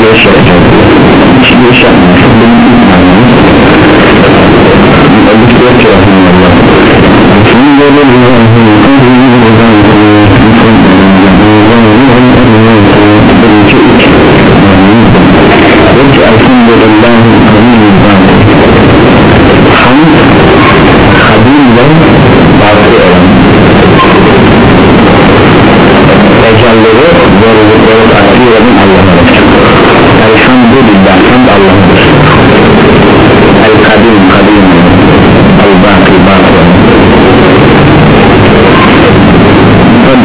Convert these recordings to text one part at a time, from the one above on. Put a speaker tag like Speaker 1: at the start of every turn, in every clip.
Speaker 1: giriş yapacağız giriş şu benim ilk manamız Öldük diyor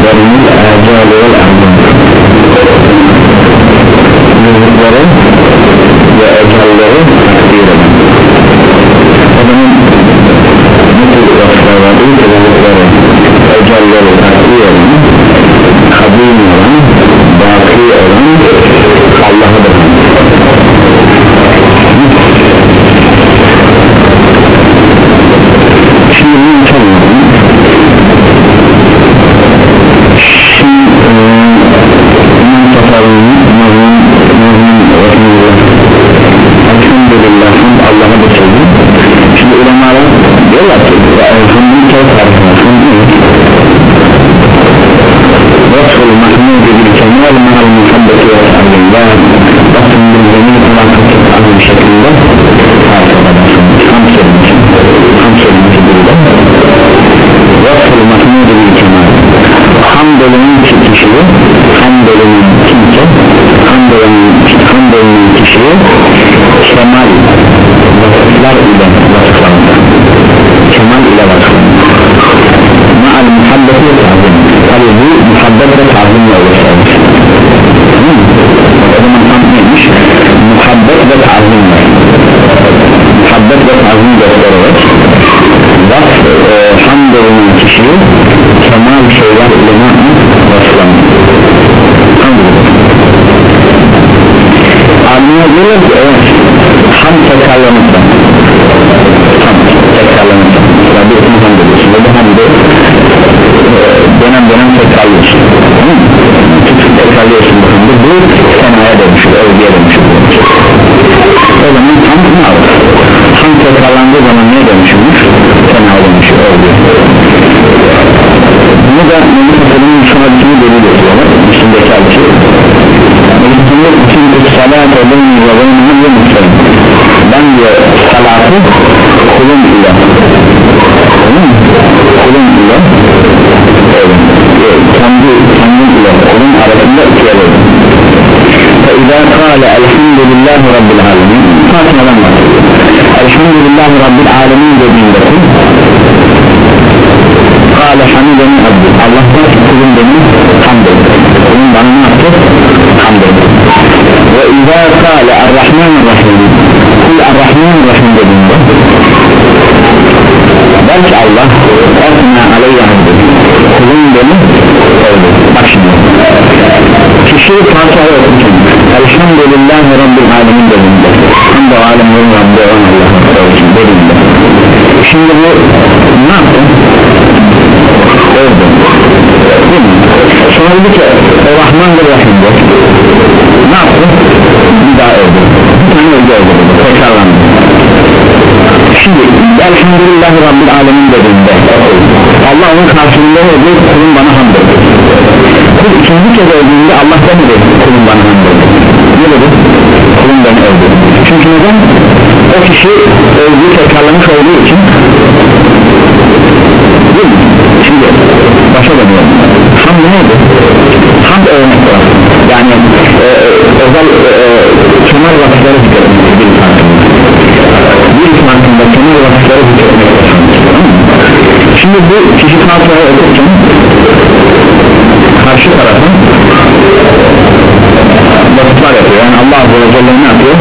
Speaker 1: Ecali vel Ahmet Rızıkları ve ecalleri takdir Adamın bu tür vasıflar değil ki rızıkları ecalleri takdir eden kadim şimdi bunu Ki evet ham tekrarlanırsa ham tekrarlanırsa ya bir ham diyorsun ve bu hamdı e, dönem dönem tekrarlıyorsun. Tamam mı? tekrarlıyorsun bu hamdı. Bu senaya dönüşür övgüye dönüşür. O zaman ham ne alır? ham tekrarlandığı zaman neye dönüşürmüş? senaya dönüşür övgüye. Bunu da Mehmet Efendi'nin şu hadisini delil ediyorlar üstündeki hadisi Meclisinde için salate beyni ve beyni ile müşterim ben diyor salatı kulum ile. Kulum ile. Kendi kendim ile. Kulum arasında ikiye böldüm ve izâ kâle elhamdülillahi rabbil alemin Fatiha'dan bahsediyor elhamdülillahi rabbil alemin dediğinde kul kâle hamideni abdül Allah'tan kulum benim hamd etti kulum bana ne yaptı? Hamd etti ve izâ kâle errahmanirrahim kul errahmanirrahim dediğinde belki Allah etna aleyye abdi kulum beni övdü. Bak şimdi. Kişi Fatiha'yı okurken Elhamdülillahi Rabbil Alemin dediğinde. Hamd o alemlerin Rabbi olan Allah'a olsun dediğinde. Şimdi bu ne yaptı? mi? sonra dedi ki o Rahmandır Rahim'dir ne yaptı? bir daha övdü bir tane övdü övdü tekrarlandı. Şimdi Elhamdülillahi Rabbil Alemin dediğinde Allah onun karşılığında övdü kulun bana hamd etti kul ikinci kez övdüğünde Allah dedi? Kulun bana hamd ne dedi? kulun beni övdü çünkü neden? o kişi övdüğü tekrarlamış olduğu için. Değil mi? şimdi başa dönüyorum. Ham neydi? ham örnek var. Yani özel e, kemal vakıfları zikretmek bir farkında. Bir farkında kemal vakıfları zikretmek şimdi bu kişi Fatiha'yı okurken karşı tarafın vakıflar yapıyor. Yani Allah Azze ve Celle ne yapıyor?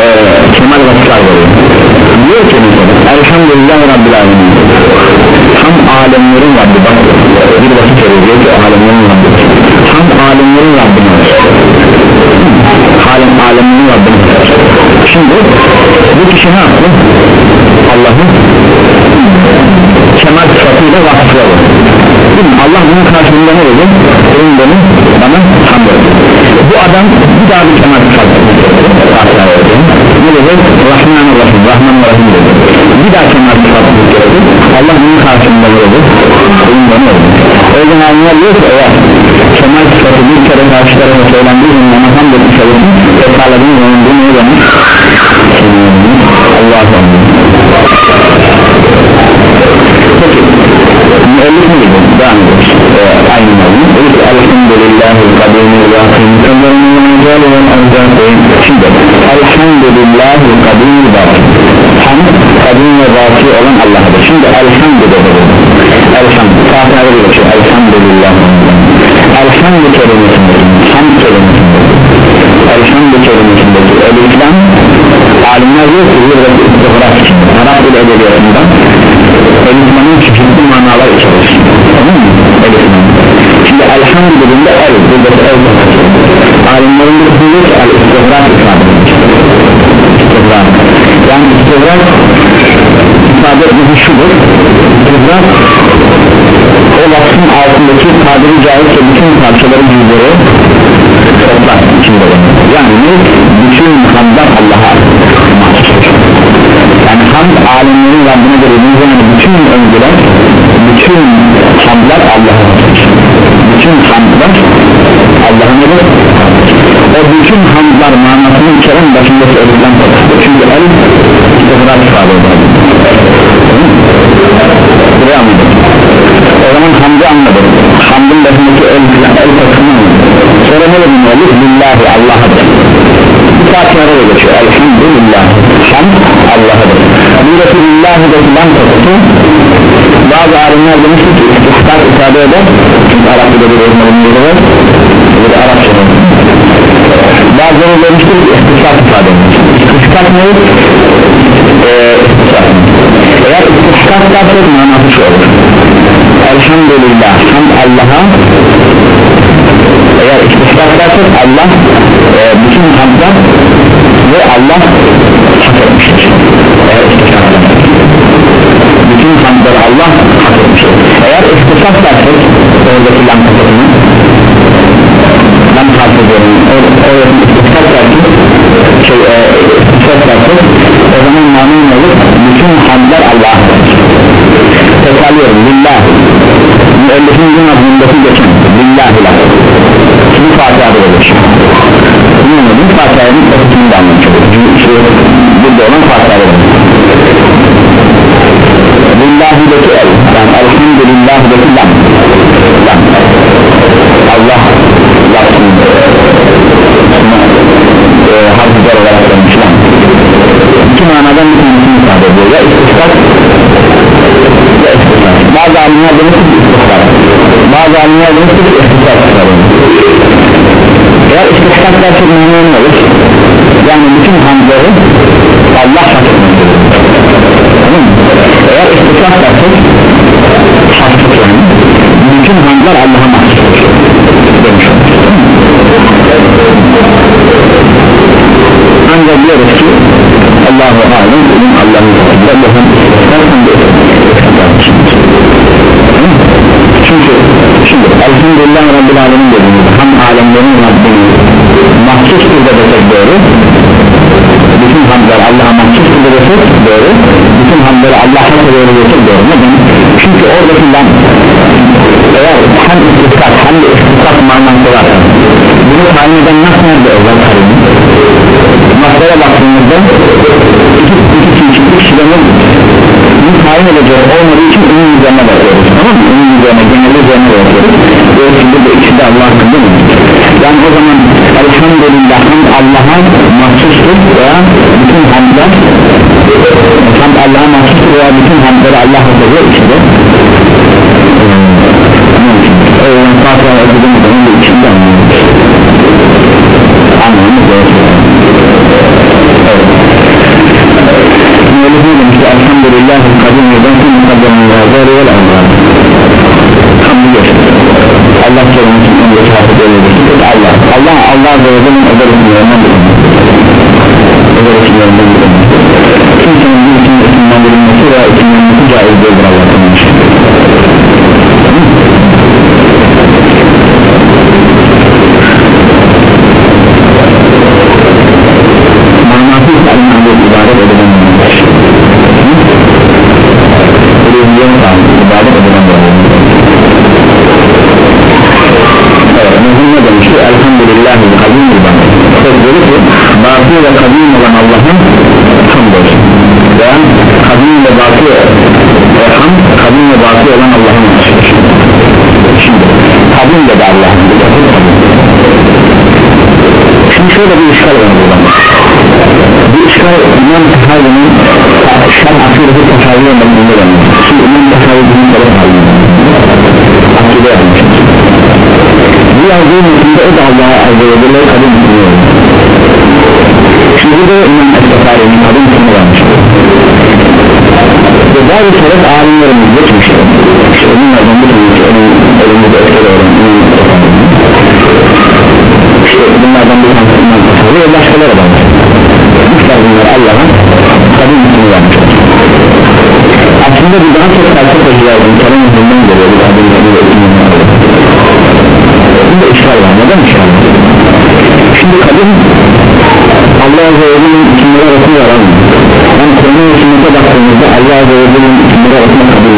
Speaker 1: Ee, kemal vakıflar veriyor. Diyor ki mesela Elhamdülillah Rabbil Alemin. Ham alemlerin Rabbi. Bak bir vakit veriyor. Diyor ki alemlerin Rabbi. Ham alemlerin Rabbine Alem, alemlerin Rabbine şimdi bu kişi ne yaptı? Allah'ın kemal sıfatıyla mi? Allah bunun karşılığında ne dedi? Senin beni bana hamd bu adam bir daha bir kemal sıfatı ne dedi? Rahman Rahim Rahman Rahim dedi bir daha kemal sıfatı Allah bunun karşılığında ne dedi? Senin beni o yüzden anlar diyor ki eğer kemal sıfatı bir kere karşı tarafa söylendiği zaman hamd etmiş olursun tekrarladığın zaman bu ne demek? Allah'a Peki müellif mi dedi? Devam ediyoruz ee, Aynı mevzu. Dedi ki Elhamdülillahi kadimi vakim Kadarını yanacalı ve avzatı Şimdi Elhamdülillahi kadimi vakim Hamd kadim ve vaki olan Allah'adır. Şimdi elhamdü dedi Elhamdü Fatiha'da bir şey Elhamdülillah Elhamdü kelimesindeki Hamd kelimesindeki Elhamdü kelimesindeki El-İslam Alimler diyor ki bir için Arap dil edebiyatından El-İslam'ın çeşitli manalar içerir Tamam mı? El-İslam Şimdi elhamdü dediğinde el Buradaki el Alimlerin bir kısmı diyor ki el-istihrak ifade Yani istihrak ifade etmesi şudur. İstihrak tabiri caizse bütün parçaları yüzleri toplar içinde yani bütün hamdlar Allah'a yani hamd alemlerin Rabbine verildiği zaman bütün övgüler bütün hamdlar Allah'a bütün hamdlar Allah'a nedir? o bütün hamdlar manasını içeren başında söyledilen çünkü el istihrar ifade eder lillahi Allah'adır fatihada da geçiyor. Elhamdülillah hamd Allah'adır buradaki lillahi de filan takısı bazı alimler demişti ki istihkar ifade eder. Çünkü Arapçada bir olmanın yeri var bu da Arapça bazıları demiştir ki istisat ifade eder istisat ne? Ee, istisat eğer istisat dersek manası şu olur. Elhamdülillah hamd Allah'a eğer istisat dersek Allah e, bütün hamdlar ve Allah hak etmiştir. Eğer istisat dersek bütün hamdları Allah hak etmiştir. Eğer istisat dersek oradaki lam kapatını lam kapatını oradaki istisat dersek şey, e, istisat dersek o zaman manın olur bütün hamdlar Allah'a tekrarlıyorum lillah. Müellifin gün adındaki geçen lillahi la Fatiha'da olur bunu anladım Fatiha'nın ötesini de anlatıyor. Şu burada olan Fatiha'da olur lillahi'deki el. Yani elhamdülillahi'deki lam. Lam. Allah lafzında e, harfler olarak vermiş lam. İki manadan bir tanesini ifade ediyor. Ya istiskat ya istiskat bazı alimler demiştir ki istiskat bazı alimler demiştir ki istiskat eğer istiskat dersek ne olur. Yani bütün hamdları Allah etmektedir tamam eğer istiskat dersek haksız yani. Bütün hamdlar Allah'a mahsustur demiş ancak diyoruz ki Allahu alem ilim katında Allah'ın çünkü şimdi elhamdülillah Rabbil Alemin dediğimizde ham alemlerin Rabbini mahsustur da desek doğru bütün hamdlar Allah'a mahsustur da desek doğru bütün hamdları Allah'a doğru desek doğru. Neden? çünkü oradaki lam eğer hem istiskat hem de istiskat manası var. Bunu tayin eden nasıl nerede özel karını masaya baktığımızda iki, iki çeşitli kişilerin bunu tayin edecek olmadığı için onun üzerine bakıyoruz. Tamam mı? onun üzerine genel üzerine bakıyoruz. Ve şimdi de ikisi de Allah hakkında mı? yani o zaman elhamdülillah Allah'a mahsustur veya bütün hamdlar hamd Allah'a mahsustur veya bütün hamdları Allah hakkında işte o yüzden Fatiha'ya okuduğumuz zaman da içinde anlıyoruz. Anlamamız gerekiyor öyle değilim ki elhamdülillahi kadimiden tüm kadimler var. Ve Allah hamdülillah Allah kerimsin onu yaşatı böyledir Allah Allah Allah ve Allah'ın özel isimlerinden özel isimlerinden kimsenin bir isimle isimlendirilmesi veya isimlenmesi caiz değildir Allah'ın manasız anlamda ibadet edilen yön sağlık ibadet edilen Evet, ne demişti? Elhamdülillahi kadim ibadet sözleri ki batı ve kadim olan Allah'ın hamdır yani kadim ve batı ve ham kadim ve batı olan Allah'ın hamdır şimdi kadim de de Allah'ın şimdi şöyle bir işgal var burada bu işgal İmam Tehavi'nin şan akidesi tehavi olmadığında da şimdi İmam Tehavi'nin böyle halinde akide yapmış. Bu yazdığı metinde o da Allah'a azze ve celle kadın hükmü şimdi de İmam Tehavi'nin kadın varmış ve bazı sebep alimlerimiz geçmiştir işte bunlardan bir tanesi elimizde etkili olan İmam işte bunlardan bir tanesi İmam ve başkaları da bunlar Allah'a kadın hükmü vermişler aslında bir daha çok felsefe yazdım kelam yüzünden geliyor bir kadın hükmü ve Bunda işgal var. Neden işgal var? Şimdi kadın Allah Azze ve Celle'nin isimleri arasında var ama yani Kur'an ve sünnete baktığımızda Allah Azze ve Celle'nin isimleri arasında kadın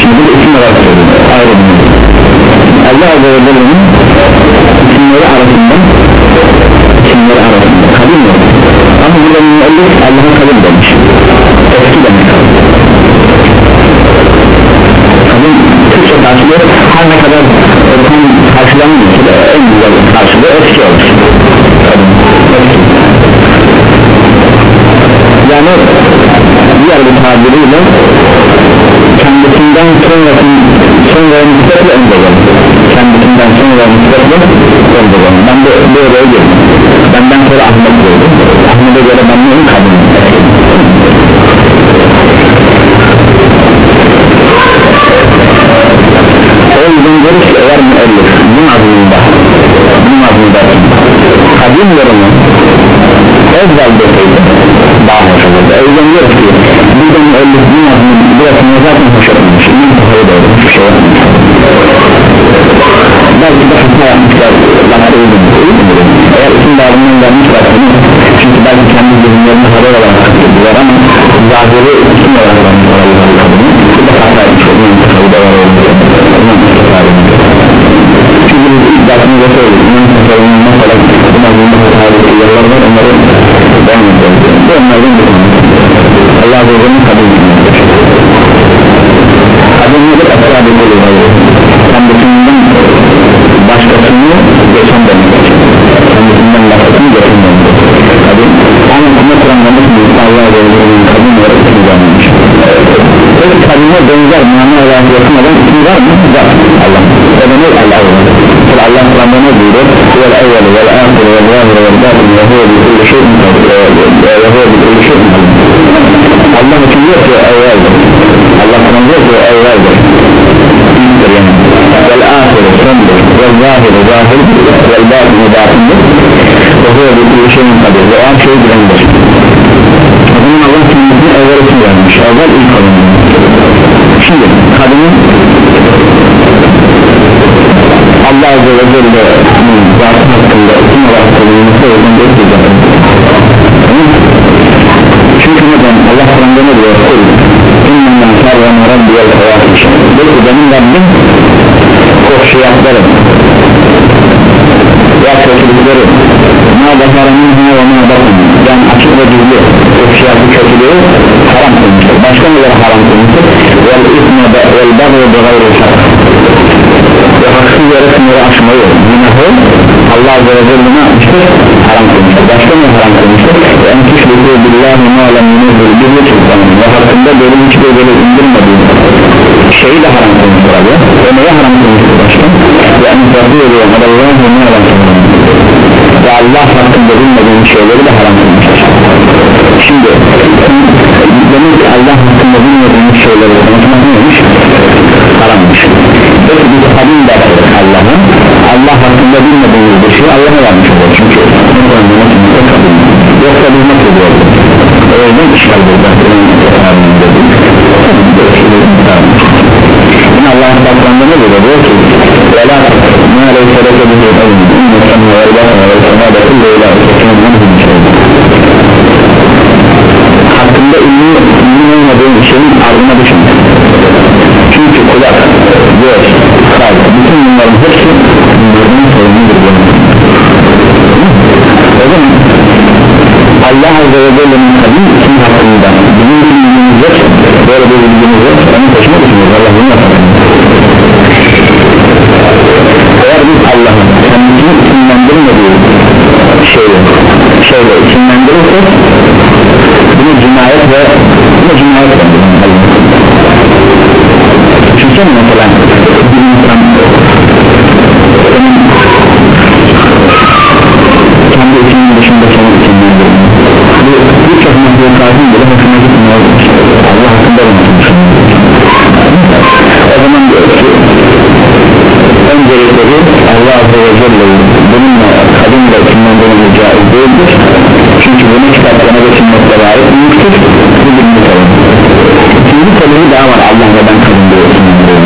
Speaker 1: şimdi bu olarak söylüyor ayrı Allah Azze ve Celle'nin isimleri arasında isimleri arasında kadın yok ama burada müellif Allah'a kadın demiş. Eski demek kadın Türkçe karşılığı her ne kadar tam karşılanmıyorsa da en güzel karşılığı eski olur yani diğer bir tabiriyle kendisinden sonra sonra nispetle önde gelin kendisinden sonra nispetle önde gelin ben de böyle girdim. Benden sonra Ahmet gördüm Ahmet'e göre ben neyim kadın o yüzden görüş ki eğer müellif bu mazlumda. Bu mazlumda. Kadın yorumu ezber deseydi daha hoş olurdu. O yüzden diyor ki burada müellif bu mazlum burasını zaten hoş olmuş? İmam Kuhayı da öyle hiçbir şey yapmamış belki de hata yapmışlar bana uygun eğer isim bağlamından vermişler çünkü belki kendi zihinlerine haber olarak katıldılar ama zahiri isim olarak vermişler dersinde söyledik İmam Kuhayı'nın mesela bu mazlumda hatalık yollar var onları devam edeceğiz bu onlardan bir tanesi. Allah Azze ve Celle'nin kadın kadın nedir? Esra-ı kendisinden başkasını geçen demek kendisinden başkasını geçen demek kadın ama kuma Kur'an'da nasıl Allah ve Allah'ın kadın olarak ismi vermiş evet kadına benzer mana yakın olan var mı? var Allah Kur'an'da ne buyuruyor vel evveli vel ahir vel zahir vel batin ve huve bi kulli şeyin ve huve bi kulli şeyin Allah için yok ki evveldir Allah Kur'an'da yok ki evveldir ilktir yani vel ahir sondur vel zahir zahir vel batin batindir ve huve bi kulli şeyin kadir ve o an şey bilendir o zaman Allah kendisini evvel için vermiş evvel ilk alındı şimdi kadının Allah Azze ve Celle'nin zatı hakkında isim olarak o yüzden bekleyeceğim çünkü neden? Allah Kur'an'da ne diyor? Kul innemden sarvan rabbiyel hayatı diyor ki benim Rabbim koşuyatlarım ya kötülükleri ma bakara minha ve ma bakın yani açık ve gizli koşuyatı kötülüğü haram kılmıştır. Başka neler haram kılmıştır? Vel isme vel bagı ve gayri hak yere sınırı aşmayı günahı Allah Azze ve Celle ne yapmıştır? haram kılmıştır başka ne haram kılmıştır? en tüşrikü billahi ma lem yunuzul bihi sultanın ve hakkında böyle hiçbir böyle indirmediği şeyi de haram kılmıştır abi ve neye haram kılmıştır başka? ve en tüşrikü ediyor Allah'ın ma lem ve Allah hakkında bilmediğin şeyleri de haram kılmıştır şimdi demek ki Allah hakkında bilmediğimiz şeyleri konuşmak neymiş? harammış peki biz kabul de Allah'ın Allah hakkında bilmediğimiz bir şey Allah'a vermiş olur çünkü bu konuda kimse kabul yoksa biz nasıl diyoruz o yüzden işgal burada yine Allah'ın bakımında ne diyor diyor ki وَلَا مَا لَيْسَ لَكَ بِهِ عِلْمٍ اِنَّ السَّمْعَ وَالْبَصَرَ وَالْفُؤَادَ كُلُّ اُولَٰئِكَ hakkında ilmi, ilmi olmadığın şeyin ardına düşünme çünkü kulak, göz, kalp, bütün bunların hepsi bunlardan sorumludur o zaman Allah Azze ve Celle'nin kadın isim hakkında? Bizim bilgimiz yok. Böyle bir bilgimiz yok. Onu taşımak için Allah bunu yapar. Eğer biz Allah'ın kendisini isimlendirmediği şeyle şeyle isimlendirirsek bunu cinayet ve bunu cinayet düşünsene mesela? Bir insan senin kendi isminin dışında senin isimlendirir bu birçok mahlukatın bile hoşuna gitmiyor Allah hakkında olmasın o zaman diyor ki öncelikleri Allah Azze ve Celle'yi bununla kadınla isimlendirmesi caiz değildir çünkü bunu kitaplarına ve sünnetler ait büyüktür bu birinci konu ikinci konuyu daha var. Allah neden kadın diye isimlendiriyor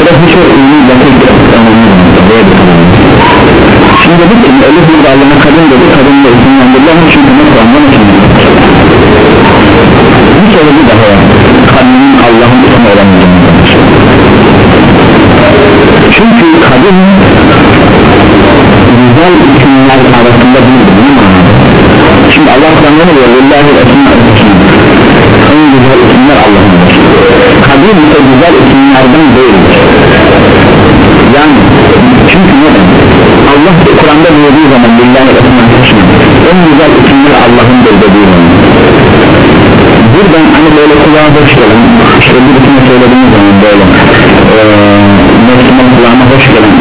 Speaker 1: burası çok bir konu şimdi dedik ki Elif burada kadın dedi. Kadınla isimlendirilen çünkü ne Kur'an'dan isimlendiriyor bir sebebi daha var kadının Allah'ın ismi olamayacağını çünkü kadın güzel isimler arasında değildir değil mi? Şimdi Allah Kur'an'da ne diyor? Lillahi esma en güzel isimler Allah'ındır kadın ise güzel isimlerden değildir. Yani çünkü neden Allah Kur'an'da buyurduğu zaman Lillahi esma en güzel isimler Allah'ındır dediği zaman. Buradan hani böyle kulağa hoş gelen işte birisine söylediğimiz zaman böyle ee, Müslüman kulağına hoş gelen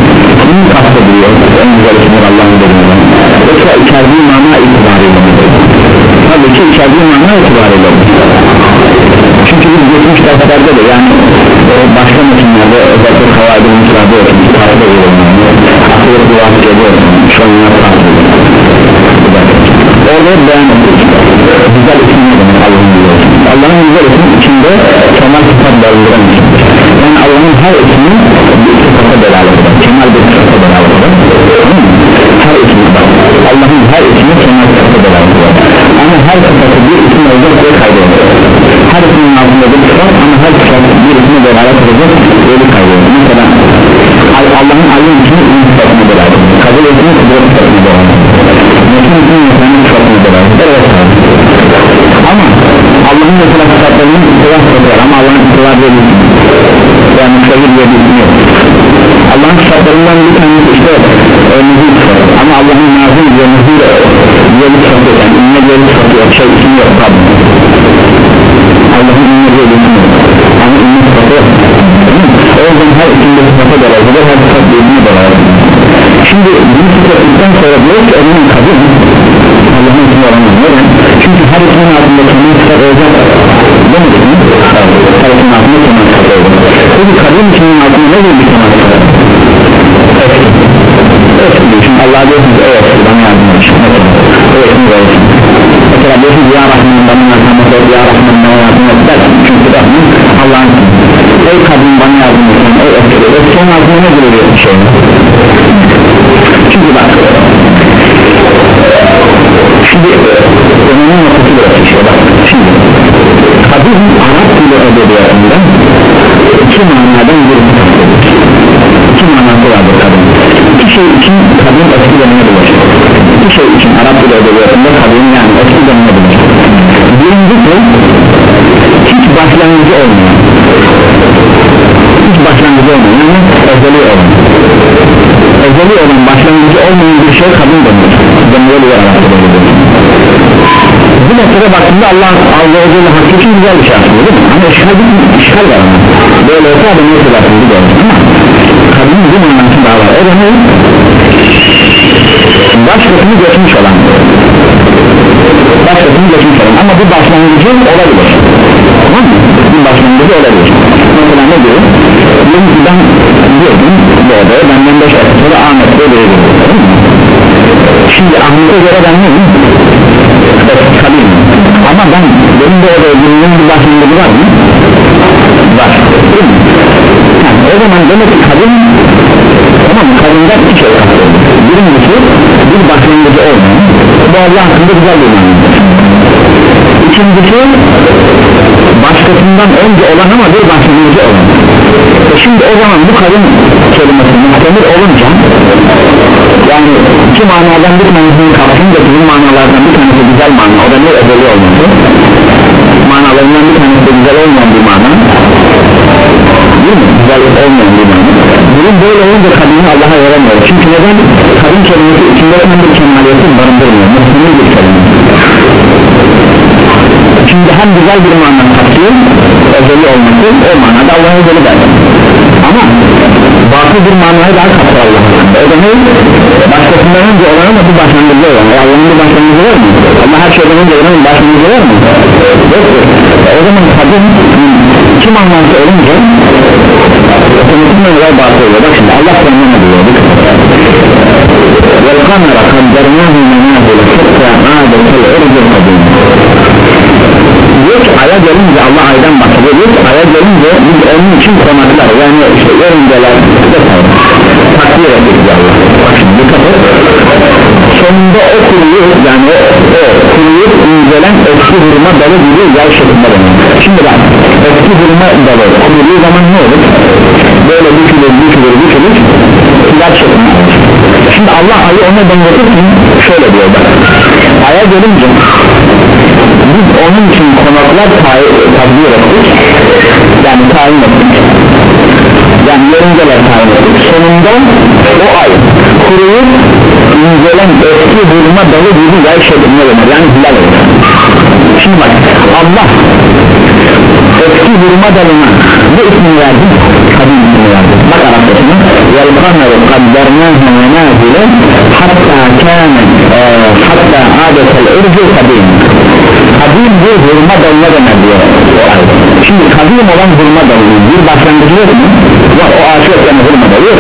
Speaker 1: bunu kastediyor en güzel isimler Allah'ın dediği yoksa içerdiği içerdiği mana itibariyle çünkü biz geçmiş derslerde de yani e, başka metinlerde özellikle kavaydın müsaade olsun tarif ediyorum akıllı duvarı geliyor şu an orada beyan güzel isim ne demek? Allah'ın Allah'ın güzel ismi içinde kemal sıfat barındıran isimdir yani Allah'ın her ismi bir sıfata delalet eder kemal bir sıfata delalet eder her ismi Allah'ın her ismi kemal sıfata delalet eder ama her sıfatı isme delalet edecek böyle kaydedilir mesela Allah'ın alim ismi ilim sıfatına delalet eder kabul ismi kudret sıfatına delalet eder Metin ismi insanın sıfatına delalet eder ama Allah'ın mesela sıfatlarının istilah sıfatı var ama Allah'ın istilah diye bir yani müstahil diye bir isim yok Allah'ın sıfatlarından bir tanesi işte e, sıfatı ama Allah'ın nazım diye nüzul diye bir yok yani inne diye bir yok şey isim yok pardon Allah'ın isim yok ama inne sıfatı o yüzden her isimde sıfata dalalıdır her sıfat birbirine dalalıdır şimdi bunu sıfatlıktan sonra diyor ki onun kadın Allah'ın ismi olamaz neden? çünkü her ismin altında kemal sıfat olacak. Demedik mi? her ismin altında kemal sıfat olacak. Peki kadın isminin altında ne gibi bir kemal sıfat? eski. Çünkü Allah diyor ki evet bana yardım et o ismi de olsun mesela diyor ki ya Rahman bana yardım et ya Rahman bana yardım et. Der çünkü Rahman Allah'ın ey kadın bana yardım et ey eski eskinin altında ne gibi bir şey? Çünkü bak şimdi önemli noktası burası işte bak şimdi kadın Arap dili edebiyatında iki manadan kastedilir iki manası vardır kadın. İki şey için kadın eski denilebilir iki şey için Arap dili edebiyatında kadın yani eski denilebilir birincisi hiç başlangıcı olmayan hiç başlangıcı olmayan yani özeli olan. Özeli olan başlangıcı olmayan bir şey kadın Arap dili edebiyatında bu noktada baktığında Allah Azze Celle hakkı için güzel bir şey aslında değil mi? Ama işgal, işgal var ama böyle olsa adam ne kadar şimdi gördüm ama kadının bir manası daha var o da ne? başkasını geçmiş olan başkasını geçmiş olan ama bu başlangıcı olabilir tamam mı? bir başlangıcı olabilir mesela ne diyor? diyelim ki ben girdim bu odaya benden 5 ay sonra Ahmet Bey verir şimdi Ahmet'e göre ben neyim? Kalayım ama ben benim de orada günlüğün bir başlangıcı var mı? var? Yani, o zaman demek ki kadın tamam kadından iki şey kastediyor birincisi bir başlangıcı olmayan bu Allah hakkında güzel bir manada ikincisi başkasından önce olan ama bir başlangıcı olan. E şimdi o zaman bu kadın kelimesi muhtemel olunca yani iki manadan bir tanesini kapsayınca bizim manalardan bir tanesi güzel mana o da ne ödeli olması manalarından bir tanesi güzel olmayan bir mana. Değil mi? güzel olmayan bir mana. Bunun böyle olunca kadını Allah'a veremiyor çünkü neden? kadın kelimesi içinde tam bir kemaliyeti barındırmıyor. Muhtemel bir kelime şimdi hem güzel bir mana kapsıyor özeli olması o manada Allah'a özeli derler ama batıl bir manayı daha kapsar Allah'a o da ne? başkasından önce olan ama bir başlangıcı olan e Allah'ın bir başlangıcı var mı? Allah her şeyden önce olan bir başlangıcı var mı? yoktur e o zaman kadın kim anlamda olunca otomatikman olay batıl oluyor bak şimdi Allah tanımına ne diyor وَالْقَمَرَ قَدَّرْنَاهُ مَنَازِلَ حَتَّى عَادَ كَالْعُرْجِ الْقَدِيمِ diyor ki aya gelince Allah aydan bahsediyor. Diyor ki aya gelince biz onun için konaklar. Yani işte örümceler takdir diyor Allah. Bak şimdi dikkat et. Sonunda o kuruyup yani o, o kuruyup incelen eski hurma dalı gibi yay şeklinde dönüyor şimdi bak eski hurma dalı kuruluğu zaman ne olur? Böyle bükülür bükülür bükülür yay şeklinde şimdi Allah ayı ona benzetirken şöyle diyor bak. Aya gelince biz onun için konaklar tabir ettik. Yani tayin ettik. Yani yörüngeler tayin ettik. Sonunda o ay kuruyup incelen eski hurma dalı gibi yay şeklinde dönür yani hilal olur şimdi bak Allah eski hurma dalına bu ismi verdi? Kadın ismi verdi. Bak Arapçasına yalkanlar kaddernâhe menâzile hatta kâne e, hatta adetel irgü kadîn kadim bir hurma dalına döner diyor. Şimdi kadim olan hurma dalı bir başlangıcı yok mu? var o ağaç yok yani hurma dalı yok.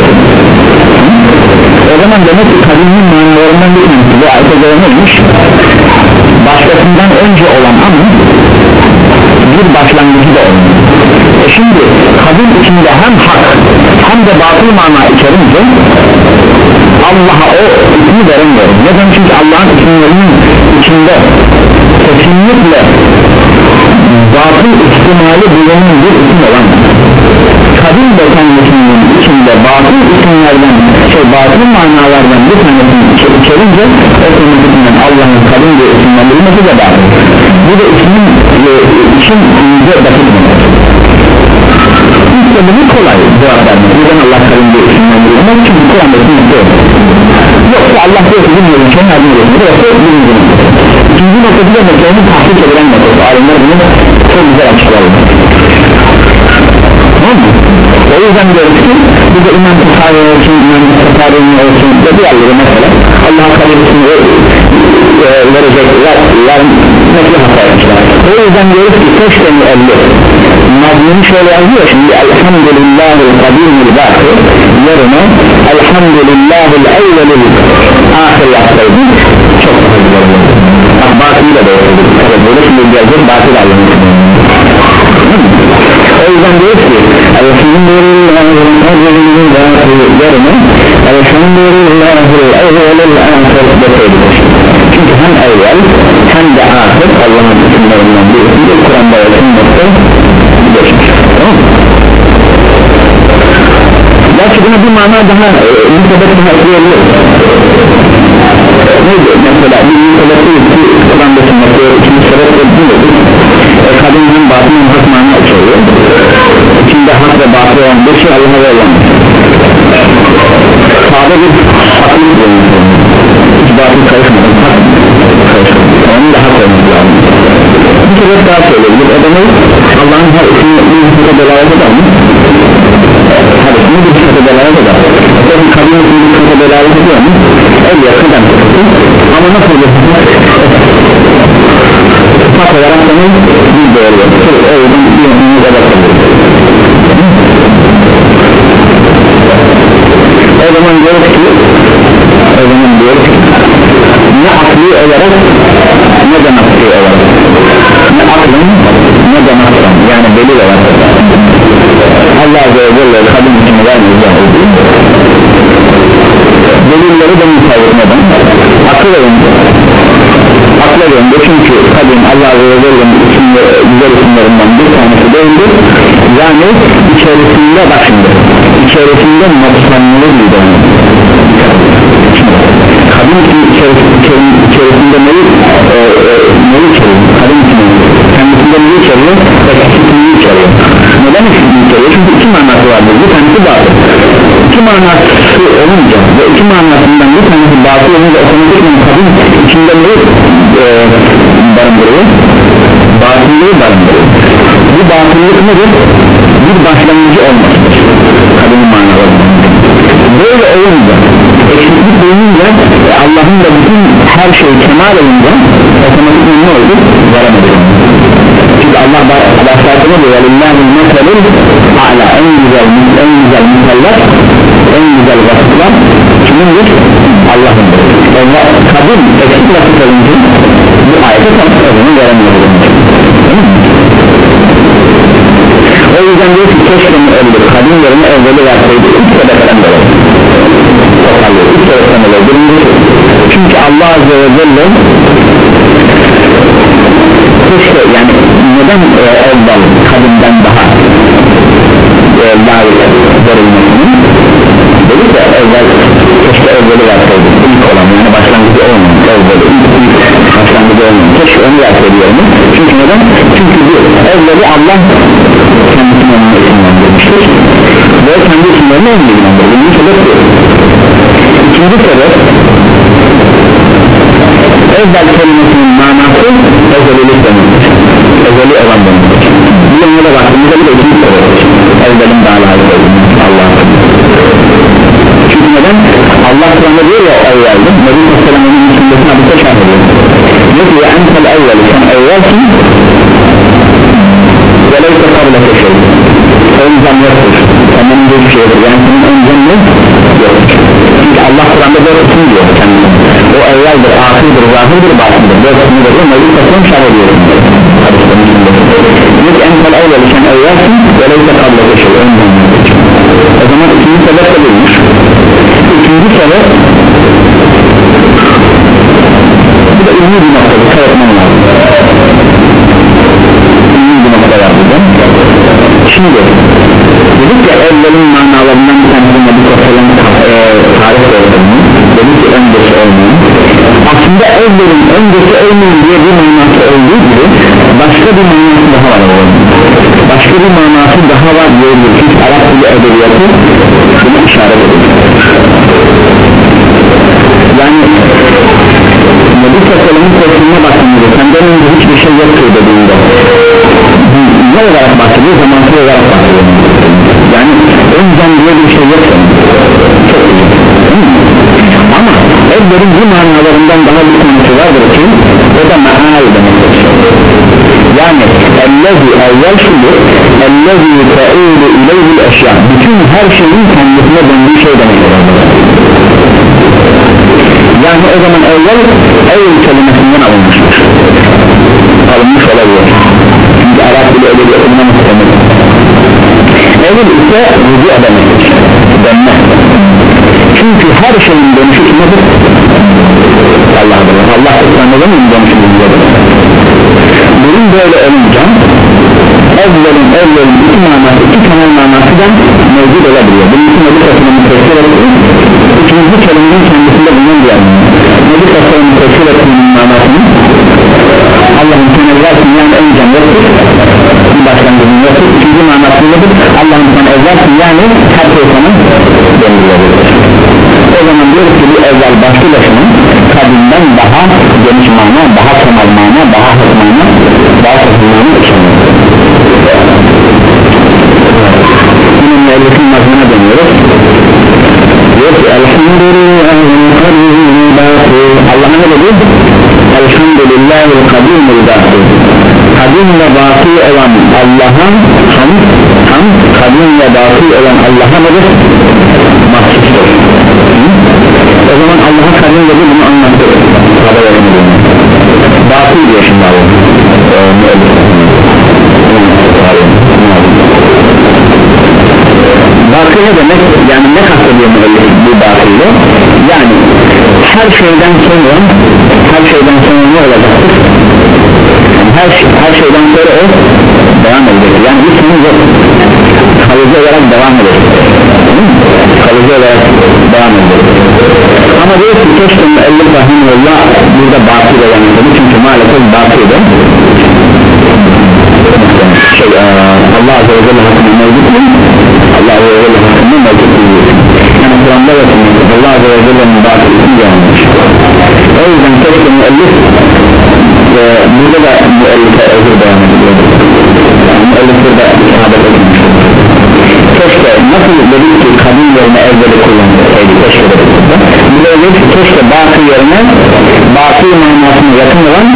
Speaker 1: O zaman demek ki kadimin manalarından tanesi bu ayete göre neymiş? Başkasından önce olan ama bir başlangıcı da olmuş e şimdi kadın içinde hem hak hem de batıl mana içerince Allah'a o ismi veremiyor neden? Çünkü Allah'ın isimlerinin içinde kesinlikle batıl ihtimali bulunan bir isim olan kadın da kendisinin içinde batıl isimlerden şey batıl manalardan bir tanesini içerince otomatikten Allah'ın kadın diye isimlendirilmesi de batıl bu da ismin e, için ince basit İlk bunu kolay cevap vermek. Neden Allah kadın diye isimlendirilmez çünkü Kur'an'da yok. Yoksa Allah diyor ki bilmiyorum kendi adını yoksa bilmiyorum ikinci noktası da mekanın tahrik edilen noktası alimler bunu çok güzel açıklar tamam mı? o yüzden diyoruz ki bir de İmam Bukhari olsun, İmam Bukhari olsun ve diğerleri mesela Allah kalitesini e, verecekler yarın mesle hata yapmışlar. O yüzden diyoruz ki teşkeni elli? Mazmunu şöyle yazıyor şimdi Elhamdülillahil kadimil bakı yerine Elhamdülillahil evvelil ahir yapsaydı çok daha güzel gelecek batıyla alınır o yüzden diyoruz ki Elhamdülillahil kadimil bakı yerine Elhamdülillahil evvelil ahir deseydik çünkü hem evvel hem de ahir Allah'ın isimlerinden birisi Kur'an'da ve sünnette geçmiş tamam Gerçi buna bir mana daha e, müsebet daha neydi? Mesela bir değil ki Kur'an'da sünnette ikinci sebep de değil e, kadın hem batın hem hak mana içeriyor içinde hak ve batı olan bir şey Allah'a verilen. Sade bir haklı bir hiç batıl karışmadan hak karışmadan onun da hak olması lazım. Bir sebep daha söyleyebilir. O da ne? Allah'ın her ismini bir sıfata delalet eder mi? Her ismini bir sıfata delalet eder tabi kadın ismini bir sıfata delalet ediyor mu? el yakından ama nasıl bir sıfat? olarak da ne? bir doğru. O yüzden bir yönünü de bakabilir o zaman diyoruz ki o zaman diyoruz ki ne akli olarak ne de nakli olarak. Ne aklın ne de naklan. Yani delil olarak Allah Azze ve Celle kadın için vermeyecek olduğu delilleri de müsait neden akıl önce akla önce çünkü kadim Allah Azze ve Celle'nin isimli, güzel isimlerinden bir tanesi değildir. Yani içerisinde bak şimdi içerisinde noksanlığı bir kadın ismi içerisinde, içerisinde neyi e, e, neyi içeriyor? Kadın ismi kendisinde neyi içeriyor? Eksikliği içeriyor? Neden eksikliği içeriyor? Çünkü iki manası vardır. Bir tanesi batıl. İki manası olunca ve iki manasından bir tanesi batıl olunca otomatikman kadın içinde neyi e, barındırıyor? Batıllığı barındırıyor. Bu batıllık nedir? Bir başlangıcı olmasıdır kadının manalarından. Böyle olunca da bütün her şeyi kemal olunca otomatikman ne oldu? Varamadı çünkü Allah başlarda ne diyor lillahi meselul ala en güzel en güzel misaller en güzel vasıflar kimindir? Allah'ındır. Allah kadın eksik vasıf olunca bu ayete tanıtlarını veremiyor o yüzden diyor ki keşke mi öldür? Kadın yerine evveli verseydi üç sebepten dolayı Allah Azze ve Celle keşke yani neden e, evvel kadından daha e, layık verilmesini dedik ya evvel keşke evveli verseydi ilk olan yani başlangıcı olmayan evveli ilk, ilk başlangıcı olmayan keşke onu yani. Çünkü neden? Çünkü bu evveli Allah kendisini onunla isimlendirmiştir ve kendi isimlerini onunla ilgilendirir bunun sebep ikinci sebep evvel kelimesinin manası ezelilik demektir ezeli olan demektir bir yanına da baktığımızda bir de ikinci sebeptir evvelin daha çünkü neden? Allah Kur'an'da diyor ya evveldi Nebi Aleyhisselam'ın sünnetine hadise şart ediyor. Diyor ki ya entel evveli sen evvelsin ve leyse kableke şey öncem yoktur senden bir şey yoktur yani senin öncem yok çünkü Allah Kur'an'da böyle isim diyor kendine o evveldir, ahirdir, zahirdir, batındır böyle isimli de diyor Nebi Aleyhisselam şart ediyor diyor ki entel evveli sen evvelsin ve leyse kableke şey öncem yoktur o zaman ikinci sebep de bulmuş ikinci sebep bu da ünlü bir noktadır kaybetmem lazım ünlü bir nokta var burada şimdi dedik ya evvelin manalarından bir tanesi Nebi Aleyhisselam e, tarih öğrenimi dedik ki öncesi olmayan. Aslında evvelin öncesi olmayan diye bir manası olduğu gibi başka bir manası daha var başka bir manası daha var diyebilir çünkü Arap dili edebiyatı bunu işaret ediyor. Yani Nebi Aleyhisselam'ın korkununa baktığında senden önce hiçbir şey yoktur dediğinde ne olarak bahsediyor zamansal olarak bahsediyor yani önceden diye bir şey yok çok ama evlerin bu manalarından daha bir konusu vardır ki o da maal demektir. Yani ellezi evvel şudur ellezi te'udu ileyhil eşya. Bütün her şeyin kendisine döndüğü şey demektir. Yani o zaman evvel evvel kelimesinden alınmıştır. Alınmış olabilir. Çünkü Arap bile öyle bir muhtemel evvel ise rücu demektir dönme. Çünkü her şeyin dönüşü nedir? Allah'dır Allah Kur'an'da mı dönüşü buluyordur? bunun böyle olunca evvelin evvelin iki manası iki temel manası da mevcut olabiliyor. Bunun için Nebi Tasarım'ı tefsir ettiği ikinci kelimenin kendisinde bulunan bir anlamı. Nebi Tasarım'ı tefsir ettiğinin manasını Allah'ın evvelsin yani öncem yoktur bir başlangıcın yoktur ikinci manası nedir Allah'ın sen evvelsin yani her şey sana döndürülebilir o zaman diyoruz ki bu evvel başlı başına kadından daha geniş mana daha kemal mana daha hak mana daha hak mana içindir. Yine müellifin mazmuna dönüyoruz. Diyor ki Allah'a ne dedi elhamdülillahi kadimul bâhî kadim ve bâhî olan Allah'a ham, ham kadim ve bâhî olan Allah'a nedir? mahsustur o zaman Allah'a kadim dedi bunu anlattı bâhî diyor şimdi Allah Bakı ne demek? Yani ne kastediyor bu bakıyla? Yani her şeyden sonra her şeyden sonra ne olacaktır? Her, şey, her şeyden sonra o devam edecek. Yani bir sonu yok. Kalıcı olarak devam edecek. Kalıcı olarak devam edecek. Ama diyor ki keşke müellif rahimullah burada batıl olan çünkü maalesef batıl şey, Allah Azze ve Celle hakkında mevcut mu? Allah Azze ve Celle hakkında mevcut mu? Yani Kur'an'da yapılmış Allah Azze ve Celle'nin batılını yanlış o yüzden keşke müellif e, burada da müellife özür beyan ediliyor müellif burada sahabe edilmiş keşke nasıl dedik ki kadın yerine evleri kullansaydı keşke dedik burada dedik ki keşke batı yerine batı manasına yakın olan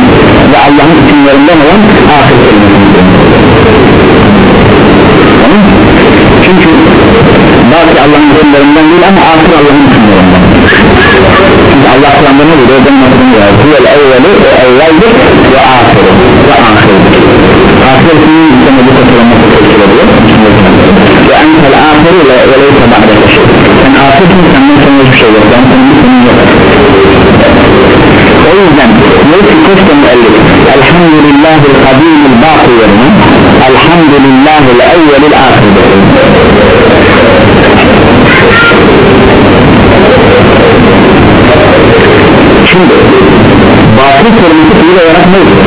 Speaker 1: ve Allah'ın isimlerinden olan ahir kelimesini çünkü belki Allah'ın isimlerinden değil ama ahir Allah'ın isimlerinden çünkü Allah Kur'an'da ne diyor ben nasıl diyor hüvel evveli ve evveldir ve ahir ve ahir ahir isminin içinde bu katılması teşkil ediyor ve entel ahir ve veleyse ba'de şey sen ahirsin senden sonra hiçbir şey yok ben senin ismin yok o yüzden diyor ki koşta müellif elhamdülillahil kadimil baqi yerine elhamdülillahil evvelil ahir şimdi batıl kelimesi fiil olarak mevcut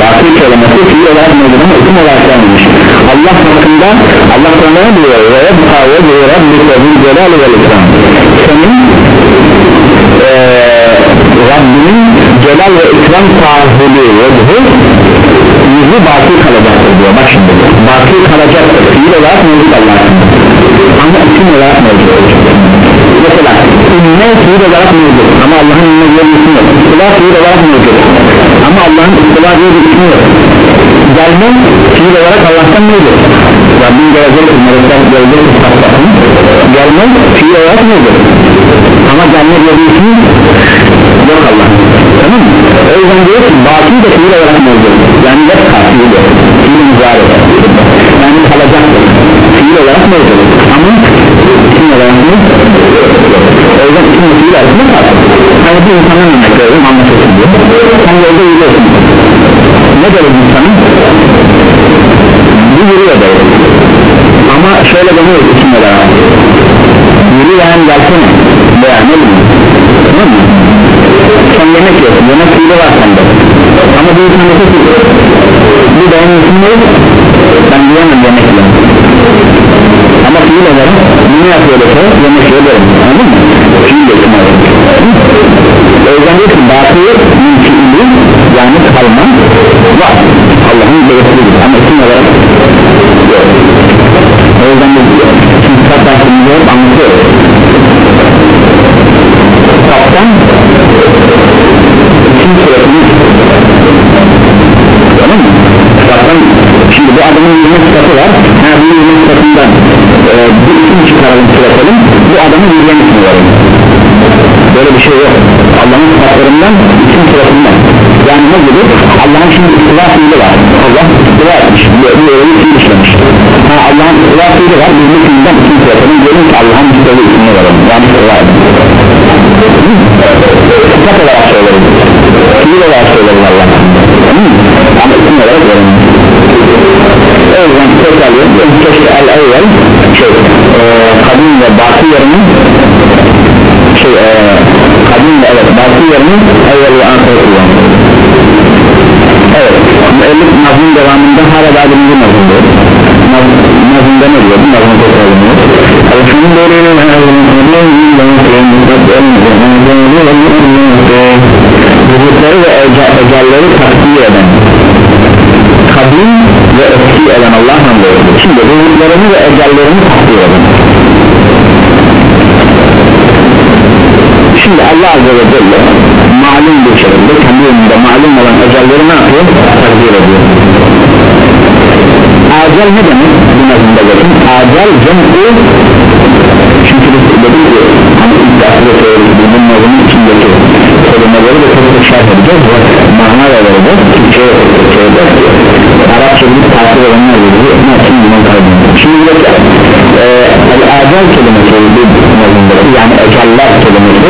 Speaker 1: batıl kelimesi fiil olarak mevcut ama isim olarak gelmemiş Allah hakkında Allah sana ne diyor? Ve yebqa ve diyor Rabbike bil celal ve ikram senin ee, Rabbinin celal ve ikram sahibi vecihü yüzü batıl kalacaktır diyor. Bak şimdi batıl kalacaktır fiil olarak mevcut Allah'ın. Ama isim olarak mevcut mesela. İnne fiil olarak mevcut. Ama Allah'ın inne diye bir isim yok. İstiva fiil olarak mevcut. Ama Allah'ın istiva diye bir isim yok. Gelme fiil olarak Allah'tan mevcut. Rabbin gelecek melekler gelecek ispatlasın gelme fiil olarak mevcut. Ama gelme diye bir isim yok Allah'ın. Tamam mı? o yüzden diyor ki batıl da fiil olarak mevcut. Yani yok fiil fiil mübarek yani kalacaktır fiil olarak mevcut ama isim olarak mevcut o yüzden isim ve fiil bir insanın örnek veriyorum anlaşılsın diye. Sen yolda yürüyorsun. Ne der insanın bu yürüyor der ama şöyle demiyor isim olarak yürüyen gelsene. Veya ne bileyim mı? Sen yemek yiyorsun. Yemek fiili var sende. Ama bir insan ki bu benim isim değil ben diyemem yemek yiyorum ama fiil olarak bunu yapıyor dese yemek yiyor anladın mı? fiil olarak o yüzden diyor ki batı fiili yani kalma var. Allah'ın belirtilidir ama isim olarak yok. O yüzden de şimdi kitap dersini diyor anlatıyoruz. Kitaptan tamam mı? kitaptan şimdi bu adamın 20 sıfatı var. Ha bu 20 sıfatından e, bir isim çıkaralım türetelim bu adamın 20 ismi var. Böyle bir şey yok. Allah'ın sıfatlarından isim türetinden yani ne gibi? Allah'ın şimdi istiva fiili var. Allah istiva etmiş. Bir öyle fiil işlemiş. Ha Allah'ın istiva fiili var. Bir fiilden isim türetelim diyelim ki Allah'ın istiva ismini verelim yani etmiş. Sıfat olarak söylerim. Fiil olarak söylerim Allah'ın. Ama isim olarak verelim o yüzden tekrarlıyorum keşke el evvel şey e, ve batı yerinin şey e, kadın ve evet batı yerinin evvel ve ahir kullanıyor evet müellif nazım devamında hala daha birinci nazımda nazımda ne diyor bu nazımı tekrarlanıyor Vücutları ve ecelleri takdir eden Kadim ve etki eden Allah hamdolsun Şimdi vücutlarını ve ecellerini eden Şimdi Allah Azze ve Celle malum bir şekilde kendi önünde malum olan ecelleri ne yapıyor? Takdir ediyor Acel ne demek? Bu nazımda bakın Acel cem'i çünkü biz dedik ki hani ilk dersde söyledik bu nazımın içindeki kelimeleri de tek tek şarh edeceğiz ve mana da bilip takip edenler gibi ne için şimdi diyor ki e, acel kelimesi bir yani eceller kelimesi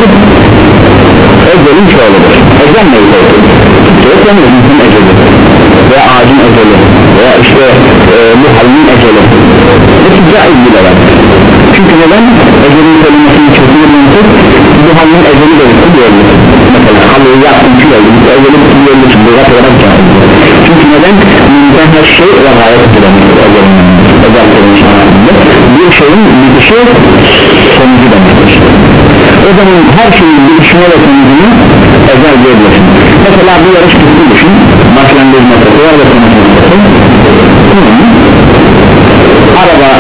Speaker 1: ecelin çoğuludur ecel neyse Türkçe yok yani insan eceli? Veya ağacın eceli? Veya işte e, bu halinin eceli caiz bile var çünkü neden? Ecelin kelimesini mantık bu halinin eceli de diyebilir mesela halıyı yaptım ki öldüm eceli diyebilir çünkü bu olarak caiz. Çünkü neden? Mümkün her şey ve gayet edilemez ecelin özel kelimesi anlamında bir şeyin bitişi sonucu demektir o zaman her şeyin bitişine ve sonucunu özel diyebilirsin. Mesela bir yarış pisti düşün. Başlangıç noktası var ve sonuç noktası araba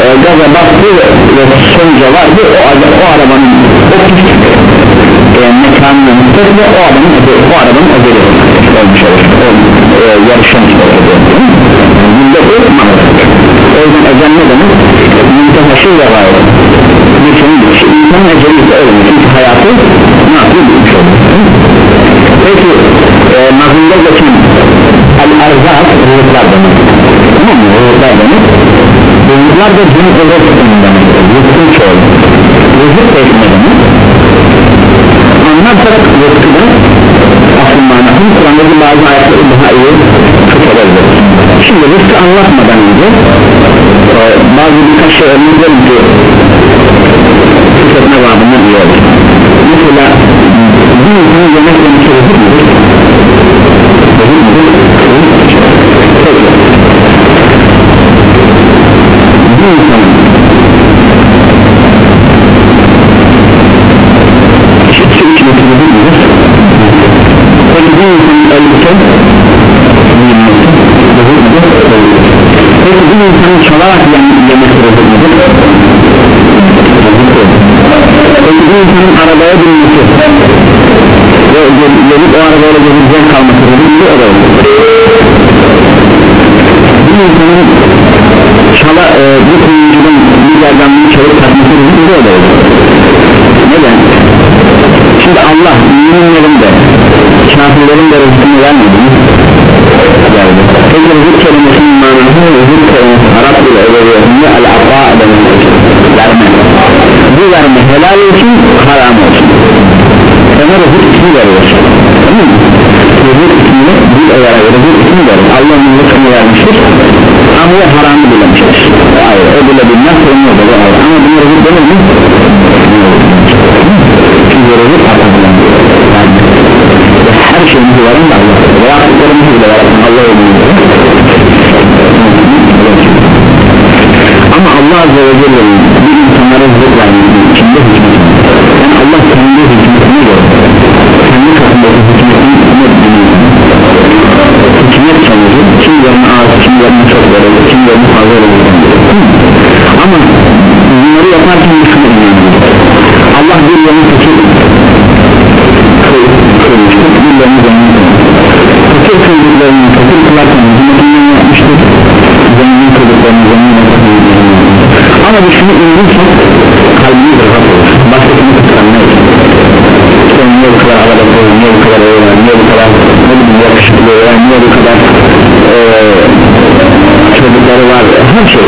Speaker 1: e, gaza bastı ve sonuca vardı. O, o arabanın o pist e, mekanına nispet ve o adamın o arabanın ödeli olmuş olur. O e, nispet ediyor bunda bu o yüzden özel ne demek? Müntehaşır ve şeyin bir şey insanın eceli ise ölmüş çünkü hayatı ne yapıyor bitmiş olur. Peki e, nazımda geçen el-erzat rızıklar demek. Tamam mı? Rızıklar demek. Rızıklar da cin olur demek. Rızkın çoğu. Rızık da ne demek anlarsak rızkı da asıl manasını Kur'an'daki bazı ayetleri daha iyi tutabilir şimdi rızkı anlatmadan önce e, bazı birkaç şey verin ki tüketme babından iyi olur mesela bir insanın yemek yemesi rızık mıdır? rızık mıdır? bir insanın bir insanın mıdır? peki bir insanın çalarak yemesi rızık mıdır? peki bir insanın arabaya binmesi ve gelip o arabayla gezeceğin kalması rızık mıdır? o da bir insanın çala e, bir kuyumcudan bir yerden bir çalıp takması rızık mıdır? o da neden? Şimdi Allah müminlerin de kafirlerin de rızkını vermedi mi? geldi. Peki rızık kelimesinin manası rızık kelimesi Arap ile ödeviyatında el-abba demektir verme. Bu verme helal olsun haram olsun. Sana rızık ismi veriyorsun. Rızık ismini bir olarak rızık ismi verir Allah'ın rızkını vermiştir. Ama o haramı bilemiştir. Hayır o bile bilmez sorumlu da ama bunu rızık denir mi? Rızık atabilen yani her şeyimizi veren de Allah ve yaptıklarımızı bile veren Allah olduğunu ama Allah Azze ve Celle'nin bir insanlara rızık vermesi içinde hükmeti yani Allah kendi hükmetine göre kendi katındaki hükmetini hükmet sonucu kim yerine az kim yerine çok verir kim yerine fazla verir. Ama bunları yaparken inanıyor Allah bir yerini seçip kılmıştır birilerini zengin fakir kıldıklarını fakir kılarken hükmetinden yapmıştır. Zengin kıldıklarını yapmıştır. Ama bir şunu inanırsak kalbimiz rahat olur. Başkasını kıskanmayız. İşte niye bu kadar arada koyuyor niye bu kadar öğren niye bu kadar ne bileyim yakışıklı öğren niye bu kadar çocukları var? Her şey.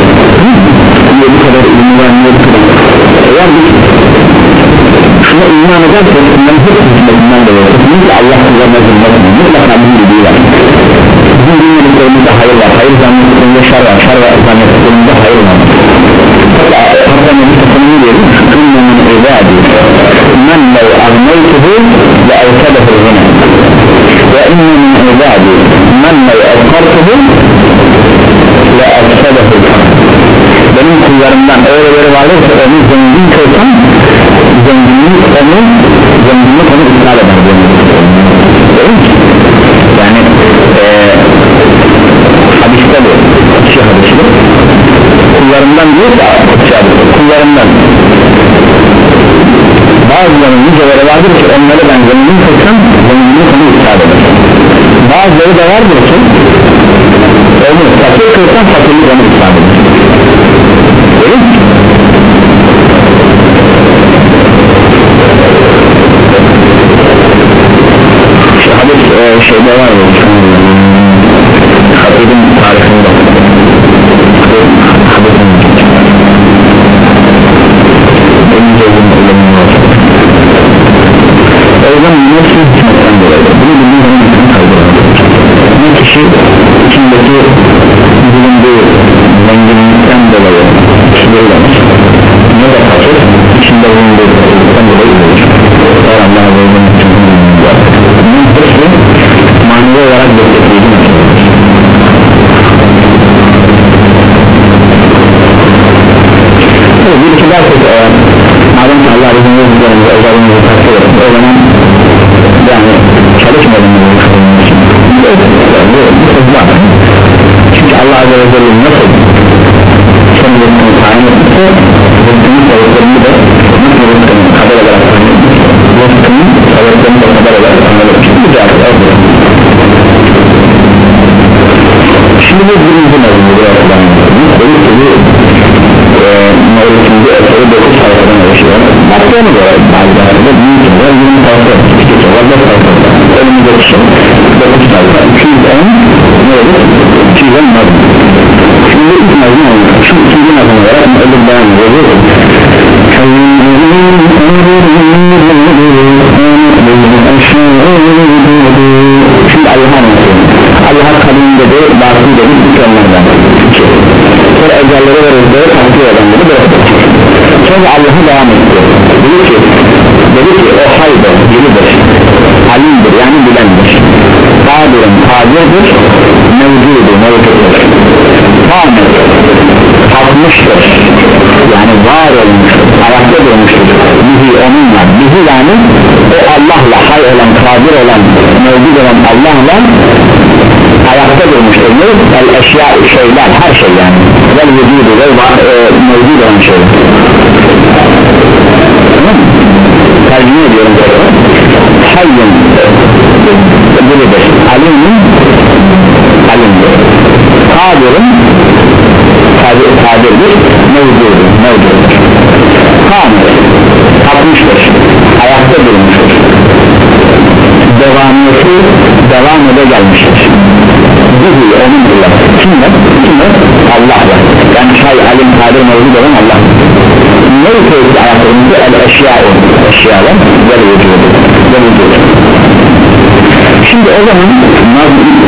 Speaker 1: Niye bu kadar ilmi var niye bu kadar? Eğer biz şuna iman edersek bunların hep hizmetinden de olur kesinlikle Allah kullarına hizmetini mutlaka bir bildiği var bizim dinlediklerimizde hayır var hayır zannettiklerinde şer var şer var zannettiklerinde hayır var hatta Nebi Tasarım'ı diyelim şükrünle min ibadi men lev agneytuhu ve evsedehu hine ve inne min ibadi men lev evkartuhu ve evsedehu benim kullarımdan öyle biri vardır ki onu zengin kılsam zenginlik onu iptal eder yani ee, hadiste bu kişi hadisi. Kullarından değil kullarından bazılarının niceleri vardır ki onları ben zengin kılsam zenginlik onu iptal eder. Bazıları da vardır ki onu fakir kılsam fakirlik onu iptal eder Öyle mi? Şu hadis e, şeyde var ya Benim cezim ölümün var. O yüzden nefsi hikmetten dolayı Bunu bildiğin zaman hüküm kaybeder Ne kişi bir iki dersek eğer madem ki Allah bizim yüzlerimizi özelliğimizi takdir edin o zaman yani çalışmadım şey bu söz var. Çünkü Allah Azze ve Celle'nin nasıl kendilerini tayin etmişse rızkının sebeplerini de nasıl rızkının kader olarak tayin etmişse rızkının sebeplerini de kader olarak tayin etmişse bu cevap şey. şimdi bu birinci mevzudur Dedik ki mevzusuncu eseri 9 sayfadan oluşuyor baktığını göre bazılarında büyük var. 20 sayfa küçük var 4 sayfa önümüzdeki şey yani bilendir. Kadir'in kadirdir Mevcudu, mevcuttur. Kamil Kalkmıştır Yani var olmuştur, ayakta durmuştur. Bihi onunla, bihi yani O Allah'la, hay olan, kadir olan Mevcud olan Allah'la ayakta durmuştur. Ne? el eşya şeyler her şey yani. Vel vücudu ve e, mevcud olan şey. Tamam tercüme ediyorum hayyın biridir alimin alimdir kadirın kadir, kadirdir. Mevcudu mevcuddur kamil kalkmıştır ayakta durmuştur. Devamiyeti devam ede gelmiştir. Bihi onunla kimle? Kimle? Allah'la yani şay alim kadir mevcut olan Allah eşya'u eşyalar ve vücudu ve vücudu şimdi o zaman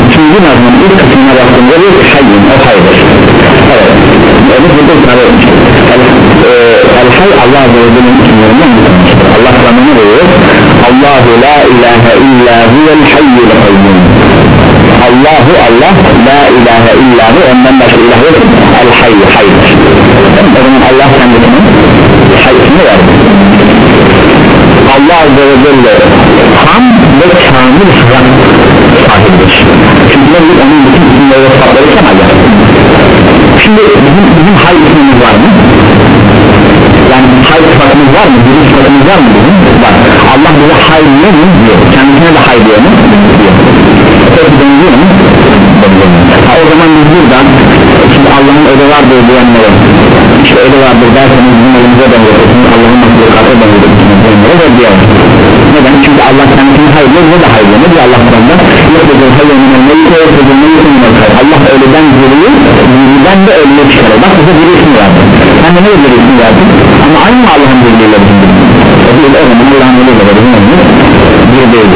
Speaker 1: ikinci nazmın ilk kısmına baktığımda bir hayyın o haydır evet onu burada ifade etmiştir el hay Allah Azze ve Celle'nin isimlerinden Allah tanımı veriyor Allahu la ilahe illa huvel hayyul kayyum Allahu Allah la ilahe illa hu ondan başka ilah yok el hayy haydır o zaman Allah kendisinin hayyını verdi Allah Azze ve Celle ham ve kamil sıfat sahibidir çünkü ne onun bütün isimleri ve sıfatları şimdi bizim, bizim hay ismimiz var mı? yani hay sıfatımız var mı? bizim sıfatımız var mı bizim? var Allah bize hay mu? diyor kendisine de hay diyor mu? diyor peki benziyor mu? ha, o zaman biz buradan şimdi Allah'ın öde vardır diyenlere işte öde vardır derseniz bizim elimize benziyorsunuz Allah'ın mahlukatı benziyorsunuz diyenlere ve diyor neden? çünkü Allah kendisine hay diyor ve de hay diyor ne diyor Allah Kur'an'da? Yok diyor hay diyor Allah ölüden diriyi diriden de ölüye çıkarır bak bize diri ismi verdi. Sen de ne diri ismi verdin? Ama aynı Allah'ın diriliğiyle bizim diriliği o zaman Allah'ın ölüyle bizim ölüyle bir değil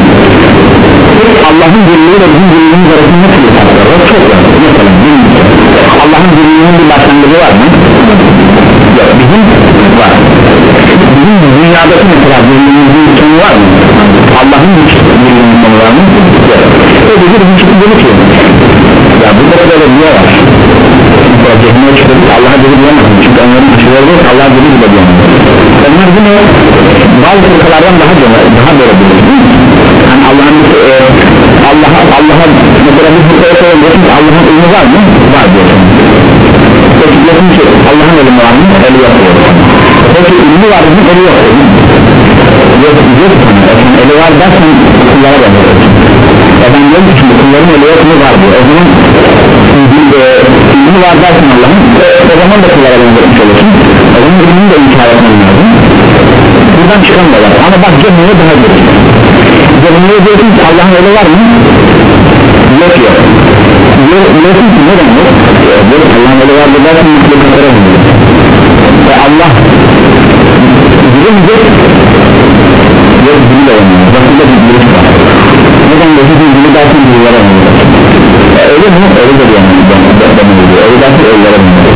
Speaker 1: Allah'ın diriliği ve bizim diriliğimiz arasında nasıl bir fark var? çok var mesela Allah'ın diriliğinin bir başlangıcı var mı? yok bizim var bizim dünyadaki mesela diriliğimizin sonu var mı? Allah'ın diriliğinin sonu var mı? yok o bir çıkıp bunu ki ya burada böyle bir var cehenneme çıkıp Allah'a diri diyemezsin çünkü onların açıları yok Allah'a diri gibi diyemez onlar bunu bazı fırkalardan daha daha böyle bilir Allah'ın e, Allah'a Allah'a mesela bir fırkaya söylüyorsun ki Allah'ın ilmi var mı? var diyorsun peki diyorsun ki Allah'ın ilmi var mı? eli yok diyorsun peki ilmi var mı? eli yok yok diyorsun eli var dersen kullara benziyorsun ya ben diyorum ki kulların eli yok mu? Var diyor. O zaman ilmi var dersen Allah'ın o zaman da kullara benzetmiş o zaman ilmini de inkar etmen lazım buradan çıkamıyorlar. Ama bak cehenneme daha görüyor cehenneme diyorsun ki Allah'ın eli var mı? yok yok. Diyorsun ki neden yok? yok Allah'ın eli var dersen mutluluklara benziyor ve Allah bilince yok de olmuyor. Bakımda birisi var. Neden gözü dili dersin dililere olmuyor. Öyle mi? öyle de diyemez öyle dersin öylere olmuyor.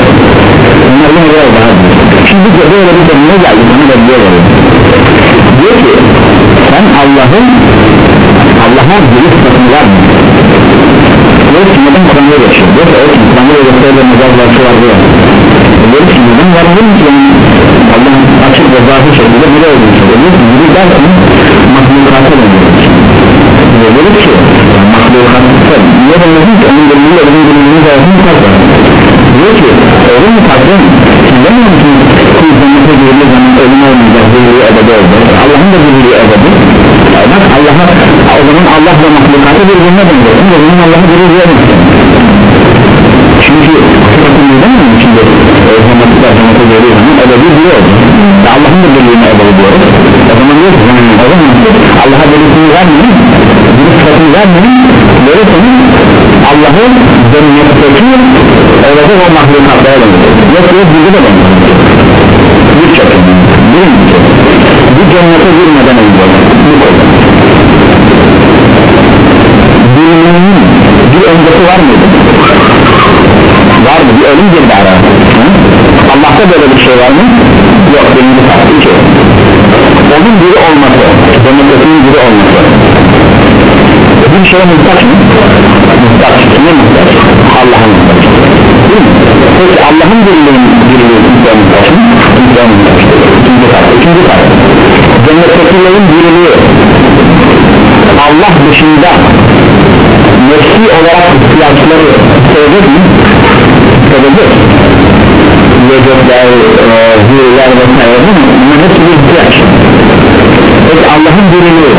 Speaker 1: Bunlar yine daha büyük şimdi böyle bir demine geldi bunu da diyor diyor ki sen Allah'ın Allah'a dili sıfatını var mı? diyor ki neden Kur'an'da geçiyor diyor ki evet Kur'an'da geçiyor da mezarlar şu var diyor diyor ki neden var mı ki Allah'ın açık ve zahir şekilde bile olduğunu söylüyor diyor ki dili dersin mahlukata dönüyor diyor ki mahlukata niye dönüyorsun ki onun diliyle onun diliyle zahirinin farkı diyor ki öyle mi farkı demiyor musun ki cennete girildiği zaman ölüm olmayacak zürriyü ebedi olacak. Allah'ın da zürriyü ebedi. Bak Allah'a o zaman Allah'la mahlukatı birbirine benziyor. O zaman Allah'a zürriyü ebedi çünkü sıfatın neden mi? İçinde hürmetler cennete girdiği zaman ebedi zürriyü olacak. Allah'ın da zürriyüne ebedi diyoruz. O zaman diyor ki Allah'a zürriyü vermeyin. Bir sıfatını vermeyin. Böyle senin Allah'ın cennetteki olacak o mahlukatlara dönüyor yok yok bizi de dönüyor birçok birincisi bu cennete girmeden önce. Bu konu bilmenin bir öncesi var mıydı? var mı? Bir ölüm girdi ara Allah'ta böyle bir şey var mı? yok birinci farklı iki onun biri olması. Cennetinin biri olması bir şeye muhtaç mı? muhtaç. Kime muhtaç? Allah'a muhtaç. Peki Allah'ın birliğinin birliği kimseye muhtaç mı? kimseye muhtaç. İkinci farklı ikinci farklı cennettekilerin birliği. Allah dışında nefsi olarak ihtiyaçları sevecek mi? sevecek. Yiyecekler, e, hürler vesaire bunlar hepsi bir ihtiyaç peki Allah'ın birliği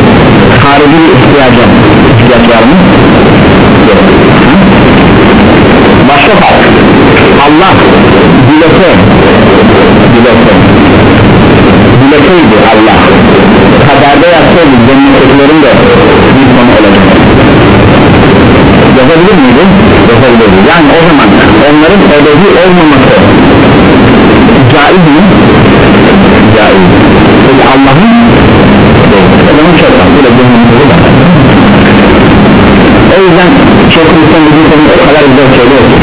Speaker 1: harici bir ihtiyaca ihtiyaç var mı? başka fark. Allah dilese dilese. Dileseydi Allah kaderde yapsaydı cennetliklerin de bir sonu olacak yapabilir miydi? yapabilirdi yani o zaman onların ebedi olmaması caiz mi? caiz. Allah'ın zaman çok var bu da var o yüzden Şeyhülislam bizim konu o kadar güzel söylüyor ki.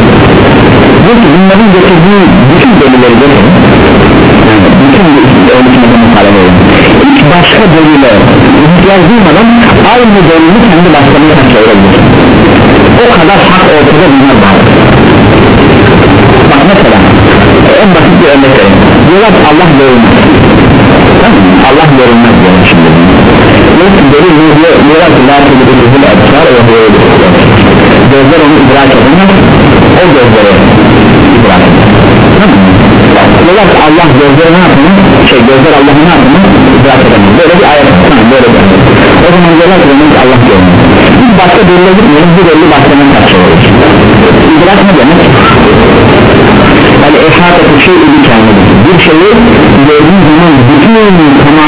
Speaker 1: Diyor bunların getirdiği bütün delilleri yani bütün ölçümede mukalebe olun hiç başka delile ihtiyaç duymadan aynı delili kendi başlarına çevirebilir o kadar hak ortada bunlar var. Bak mesela en basit bir örnek vereyim. Diyorlar Allah görünmez. Allah görünmez diyor şimdi yok delil ne diyor diyorlar ki la tebidüzül absar ve huve gözler onu idrak edemez o gözleri idrak edemez Allah gözleri ne yapıyor şey gözler Allah'ı ne yapıyor idrak edemez böyle bir ayet tamam böyle bir ayet o zaman diyorlar ki demek Allah görmüyor biz başka delile gitmiyoruz bir delili başkalarına tartışıyoruz idrak ne demek yani ehatı şey ili kendini bir şeyi gördüğün zaman bütün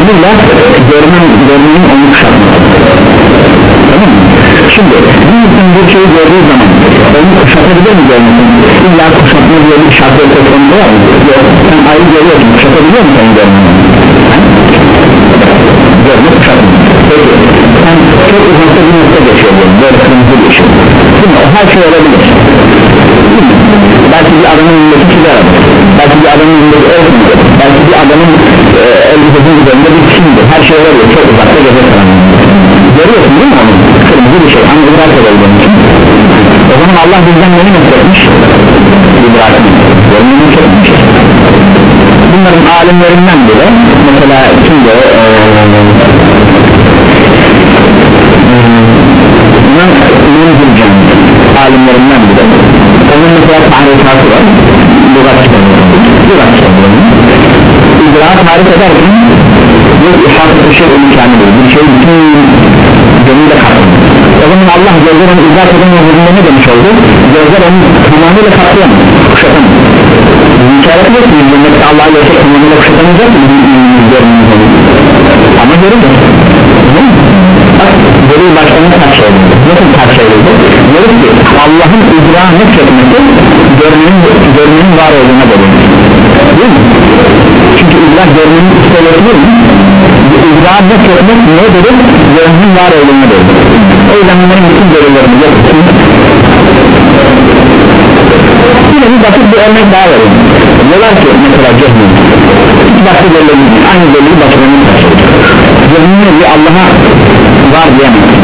Speaker 1: tamamıyla görmen, görmenin onu kuşatması tamam mı? şimdi bir insan bir şeyi gördüğü zaman onu kuşatabilir mi görmesin? illa kuşatma diye bir şartı söz var mı? yok sen ayrı görüyorsun kuşatabiliyor musun seni görmeni? görme kuşatma peki çok uzakta bir nokta geçiyor böyle kırmızı geçiyor değil o her şey olabilir belki bir adamın önündeki sigara belki bir adamın önündeki örtüdür belki bir adamın e, elbisesinin üzerinde bir çimdir her şey olabilir çok uzakta gece karanlığında görüyorsun değil mi onu kırmızı bir şey ama idrak edebildiğin o zaman Allah bizden neyi mesletmiş idrakını görmeyi mesletmiş bunların alimlerinden biri mesela kimde e, İmam Münzircan alimlerinden biri. Onun mesela tarifatı var. Lügat kitabı. İdrak tarif ederken bir ihatı şey imkanı değil bir şey bütün gönülle kapsamı o zaman Allah gözler onu idrak edemediğinde ne demiş oldu? Gözler onu tamamıyla kapsayamaz kuşatamaz. İşaret yok ki. Cennette Allah'ı yaşa tamamıyla kuşatamayacak mı? Ama görürüz şey oldu nasıl kaç şey oldu diyoruz ki Allah'ın idrak etmesi görmenin, görmenin var olduğuna delil değil mi? çünkü idrak görmenin istolesi değil mi? idrak etmek ne dedik? görmenin var olduğuna delil o yüzden bunların bütün delillerini yok yine bir basit bir örnek daha verelim. Diyorlar ki mesela cehmin hiç başka delil aynı delili başlarına taşıyor cehmin bir Allah'a var diyemezsin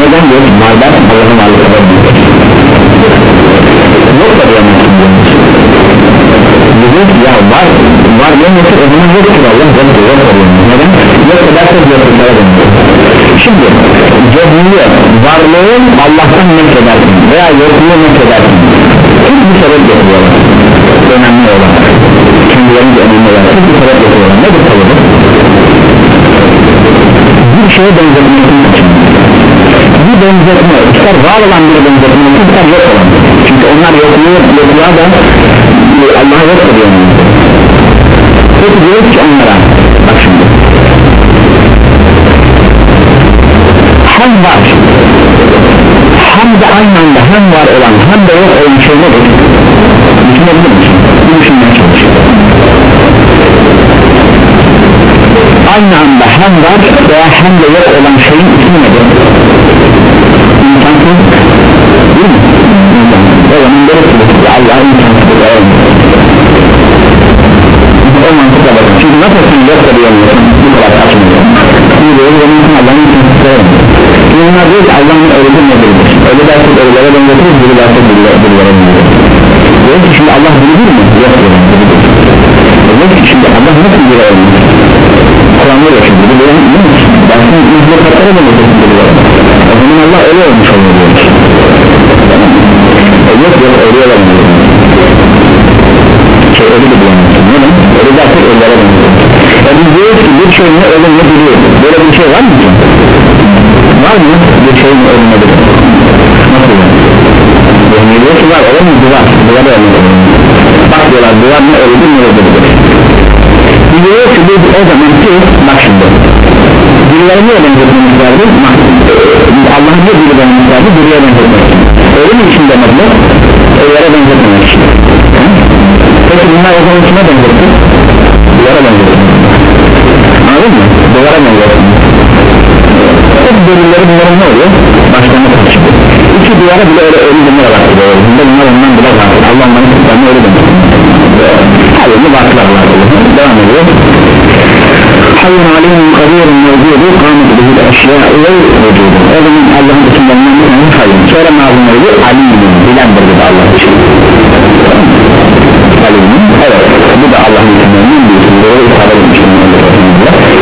Speaker 1: neden diyor var der Allah'ın varlığı kadar yok da diyemezsin diyor ya var var diyemezsin o zaman yoktur Allah yoktur yok da diyemez neden? Yok da derse yoktur sana demiyor şimdi cehmiye varlığın Allah'tan net edersin veya yokluğu net edersin. Hiçbir sebep getiriyorlar. Önemli olan. Kendilerince önemli olan. Hiçbir sebep getiriyorlar. Nedir sebebi bir şeye benzetmek için. Bir benzetme ister var olan bir benzetme ister yok olan. Çünkü onlar yokluğu yokluğa da Allah'a yok ediyor peki diyoruz ki onlara bak şimdi. Hem var. Hem de aynı anda hem var olan hem de yok olan şey nedir? düşünebilir misin? bu düşünmeye çalışıyorum aynı anda hem var veya hem de yok olan şeyin ismi nedir? İmkansız. Değil mi? o zaman böyle Allah'ın imkansız o mantıkla bakın. Çünkü nasıl sen yok da diyemiyorsun bu kadar saçmıyor bir de onun için Allah'ın imkansızları bunlar diyor ki Allah'ın ölüdür nedir? Ölü dersek ölülere benzetiriz biri dersek birilere benzetiriz diyor ki şimdi Allah bilir mi? yok. Diyor şimdi Allah nasıl bir ölmüş Kur'an'da geçiyor bir de değil mi? dersin mutluluklara benzetirsin birilere o zaman Allah ölü olmuş oluyor diyor yok yok ölüye benzetirsin şey ölü de bulamazsın neden? ölü dersek ölülere benzetirsin e biz diyoruz ki bir şey ne ölü ne biliyor böyle bir şey var mı ki? var mı? bir şey mi ölü ne biliyor nasıl yani? yani diyor ki var öyle mi? duvar duvar da ölü bak diyorlar duvar ne ölüdür ne ölüdür diyor ki biz o zaman ki bak şimdi birileri niye benzetmemiz vardı? Allah'ın bir biri benzetmemiz vardı biriye benzetmek öyle mi için demediler? Ölülere benzetmemek için peki bunlar o zaman kime benzetti? duvara benzetti anladın mı? duvara benzetti hep bölümleri bunların ne oluyor? başlarına karışıyor iki duvara bile öyle ölü demir gidiyor bunda bunlar ondan bile var Allah onların öyle demek her yönü baktılar devam ediyor. Hayyun alimun kadirun mevcudu kamet bihi de eşya ve vücudu. O zaman Allah'ın isimlerinden bir tane hayyun sonra mazlum oluyor alimun bilendir bu da Allah için. Alimun evet. Bu da Allah'ın isimlerinden bir isim. Doğru ifade edilmiştir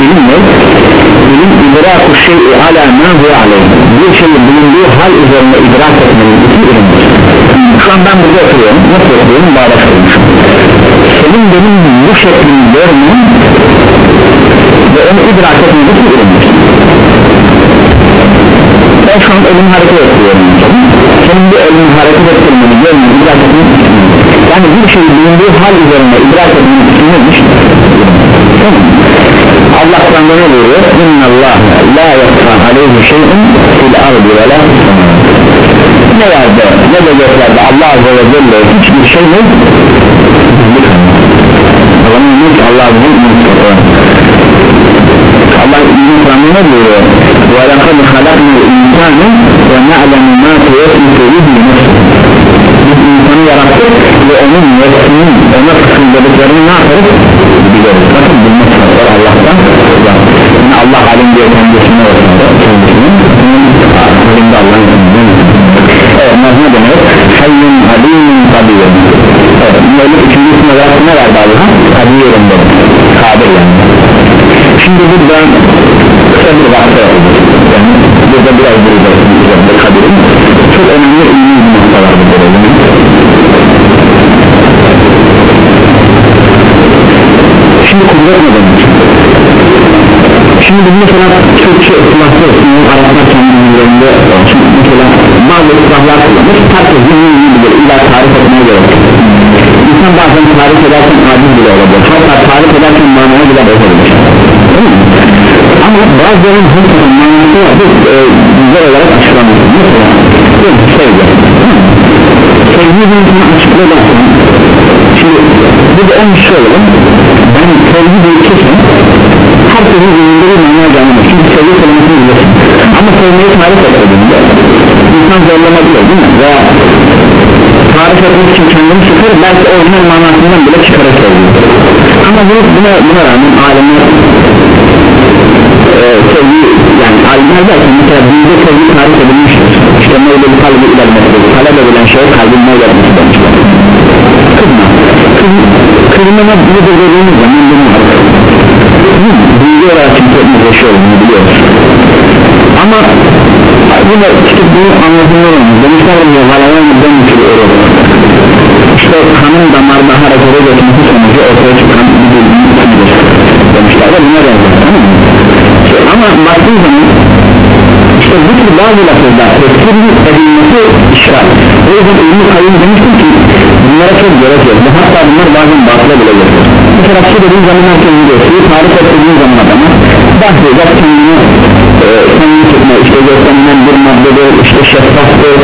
Speaker 1: ilim ne? ilim idraku şey'i ala ma hu aleyh. Bir şeyin bulunduğu hal üzerine idrak etmenin ismi ilimdir şu an ben burada oturuyorum. Nasıl oturuyorum? Bağdaş olmuşum senin benim bu şeklini görmem ve onu idrak etmenin ismi ilimdir ben şu an elimi hareket ettiriyorum senin bu elini hareket ettirmeni görmeni idrak etmenin yani bir şeyin bulunduğu hal üzerine idrak neymiş? tamam Allah Kur'an'da ne buyuruyor? İnna Allah la yakfa aleyhi şeyin fil ardı ve la ne yerde ne de göklerde Allah Azze ve Celle hiçbir şey ne? Allah'ın ne ki Allah Azze ve Celle Allah İbn-i Kur'an'da ne buyuruyor? وَلَقَدْ خَلَقْنَا الْاِنْسَانِ وَنَعْلَمُ مَا تُوَسْلُ بِهِ biz insanı yarattık ve onun nefsinin ona fısıldadıklarını ne yaparız? biliriz bakın bilmek var Allah'tan yani Allah alim diye kendisine ortada kendisinin elinde Allah'ın izniyle evet ne demek? hayyun alimun kadir böyle üçüncü isim olarak ne verdi Allah'a? kadirun dedi kadir yani. Şimdi burada kısa bir vakti yani burada biraz duracağız üzerinde kadirun çok önemli ilmi bir noktalar bu böyle şimdi kudret ne demek? Şimdi biz mesela Türkçe ıslahlı ısınıyor Araplar kendi dillerinde şimdi mesela bazı ıslahlar kullanır herkes bilmeyi bilir illa tarif etmeye gerek İnsan bazen tarif ederken aciz bile olabilir. Hatta tarif ederken manaya bile bozabilir. Ama bazılarının hakikaten manası biz e, güzel olarak açıklamıyoruz. Mesela bir sevgi sevgi bir insana açıklayabilirsin şimdi bir de en şey olalım ben sevgi bir kesin. Herkesin zihninde bir manaya gelmez. Çünkü sevgi kelimesini bilirsin ama sevmeyi tarif etmediğinde insan zorlanabilir değil mi? Veya tarif etmek için kendini çıkar belki orijinal manasından bile çıkarır sevgi ama bunu, buna, buna rağmen alemler e, sevgi yani alimler derken mesela dinde sevgi tarif edilmiştir işte neyle bir kalbi ilerlemesidir talep edilen şey kalbin neyle etmesi demişler kızma kızma nedir dediğimiz zaman bunu bilgi olarak hepimiz yaşıyor bunu biliyoruz ama yine işte bunu anlatımlar olmuş demişler ya valayan müdden uçuruyor işte kanın damarda harekete geçmesi sonucu ortaya çıkan bir bilginin ismidir demişler de buna benzer tamam mı? ama baktığın zaman işte bu tür bazı lafızlar tefsirin edilmesi işaret o yüzden ilmi kayyum demiştim ki bunlara çok gerek yok. Hatta bunlar bazen batıla bile geliyor şu dediğin zaman herkes biliyor. Suyu tarif ettiğin zaman adamı bahsedecek kendini e, kendini tutma işte gösterilen bir maddedir işte şeffaftır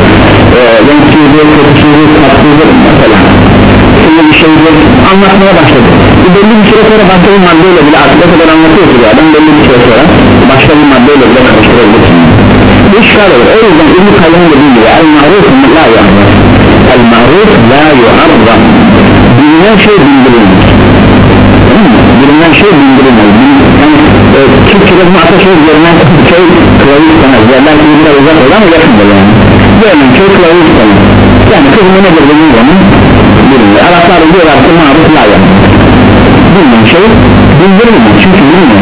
Speaker 1: e, renksizdir, kokusuzdur, tatsızdır mesela. Şimdi bir şeydir anlatmaya başladı. Bu belli bir süre sonra başka bir maddeyle bile o kadar anlatıyor ki adam belli bir süre sonra başka bir maddeyle bile karıştırabilirsin. Bu işgal olur. O yüzden İbn-i Kayyum'un dediği gibi el-maruf la yu'arraf. El-maruf la yu'arraf. Bilinen şey bildirilmez bilinen şey bildirilmez yani e, Türkçe'de bu ateşe görünen şey kılavuz tanır yerler ki biraz uzak olan yakındır yani. Görünen şey kılavuz tanır yani kızımı nedir dediğin zaman bilinir Araplar diyorlar ki maruf la yu'arraf bilinen şey bildirilmez çünkü bilmiyor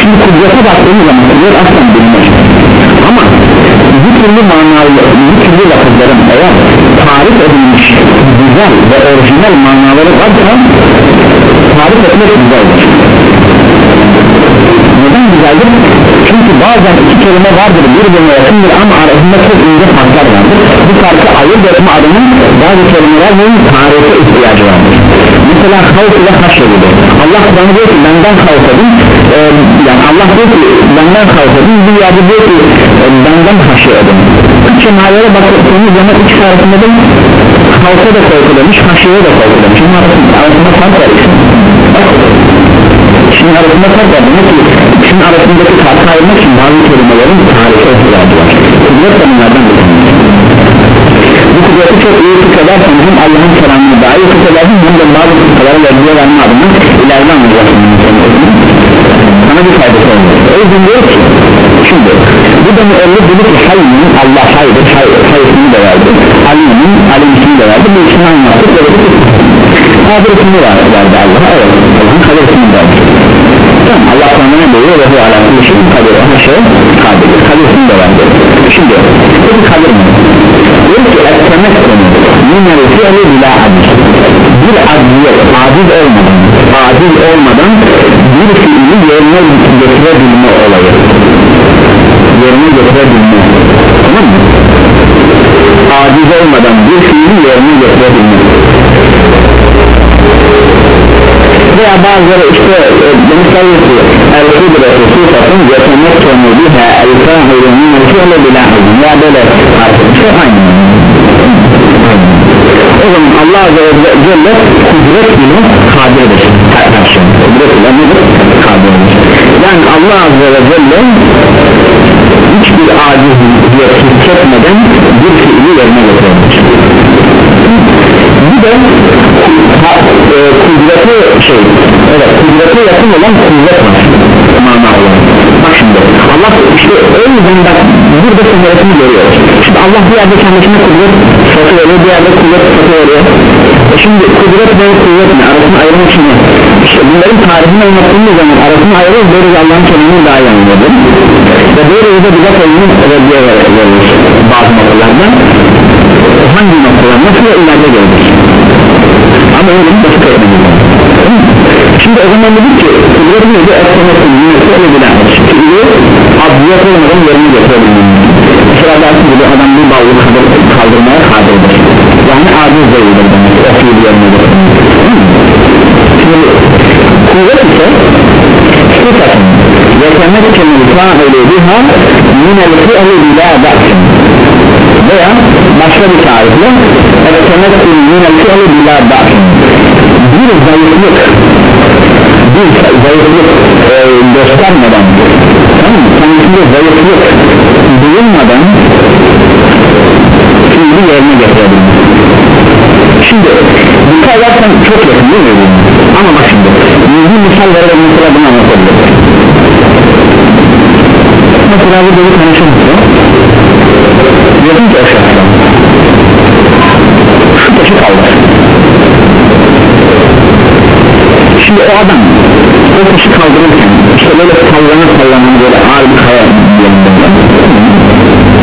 Speaker 1: Şimdi kudrete baktığımız zaman kudret asla bilinmez Ama bu türlü manalı, bu türlü lafızların eğer tarif edilmiş güzel ve orijinal manaları varsa tarif etmek güzeldir neden güzeldir? Çünkü bazen iki kelime vardır birbirine yakındır ama arasında çok ince farklar vardır. Bu farkı ayırt etme adının bazı kelimelerin tarife ihtiyacı vardır. Mesela havf ile haşr Allah bana diyor ki benden havf edin. Ee, yani Allah diyor ki benden havf edin. Bir yerde diyor ki e, benden haşr edin. Üç cemalere baktığımız zaman üç arasında da havfa da korku demiş haşreye de korku demiş. Ama arasında fark var Şimdi arasında fark var? Demek ki? İkisinin arasındaki farkı ayırmak için bazı kelimelerin tarife ihtiyacı var. Kudret de bunlardan bir bu kudreti çok iyi fıkredersen hem Allah'ın kelamını daha iyi fıkredersin hem de bazı fıkraları verdiği verme adına ileride anlayacaksın sana bir faydası olmuyor o yüzden diyor ki şimdi bu da müellif dedi ki hayyinin Allah haydır hayyisini de verdi alimin alimsini de verdi bu ikisini anlattık ve dedi kadir ismini verdi Allah'a. Evet Allah'ın kadir ismini verdi tamam Allah sana ne diyor ve bu alakalı şey kadir her şey kadir. Kadir ismini de verdi şimdi bu kadir mi? Diyor ki ettemekkunu minel fi'li bila aciz bir aciziyet aciz olmadan aciz olmadan bir fiili yerine getirebilme olayı. Yerine getirebilme. Tamam mı? Aciz olmadan bir fiili yerine getirebilme veya bazıları işte demişler ki el-kudreti sıfatın yetemekkenu biha el-fahiru minel fi'li bila aciz ya böyle arkadaşlar aynı. O zaman Allah Azze ve Celle kudret ile kadirdir şey kudret ile nedir? kadirdir yani Allah Azze ve Celle hiçbir aciziyet hissetmeden bir fiili yerine getirebilir bir de e, kudreti şey evet kudrete yakın olan kuvvet var. Mana olan. Bak şimdi Allah işte o yüzden bak burada sınırını görüyoruz şimdi Allah bir yerde kendisine kudret sıfatı veriyor bir yerde kuvvet sıfatı veriyor. E şimdi kudret ve kuvvet ne? Arasını ayırmak için işte bunların tarihini anlattığımız zaman arasını ayırıyoruz böyle Allah'ın kelimini daha iyi anlıyoruz. Ve böyle yüzde bize koyunu reddiye veriyoruz bazı noktalarda hangi noktalar nasıl ileride görürüz ama öyle bir basit öğrenimiz şimdi o zaman dedik ki kudret neydi? Etkilemesin yöneti öyle bilen fiili adliyet olmadan yerini getirebilmemiz mesela dersin gibi adam bir bağlı kaldırmaya kadirdir. Yani aciz değildir demek o fiili yerine şimdi kuvvet ise sıfatın yetemekken fa'ili biha minel fi'li bila ba'sin veya başka bir tarifle ettemekkun minel fi'li bila ba'sin bir zayıflık bir zayıflık e, göstermeden tamam mı? kendisinde zayıflık duyulmadan fiili yerine getirebilmek şimdi dikkat edersen çok yakın değil mi? ama bak şimdi bir misal vererek mesela bunu anlatabilir mesela burada bir konuşum diyorsun ki o şahsına şu taşı kaldır. Şimdi o adam o taşı kaldırırken işte böyle sallana sallana böyle ağır bir kaya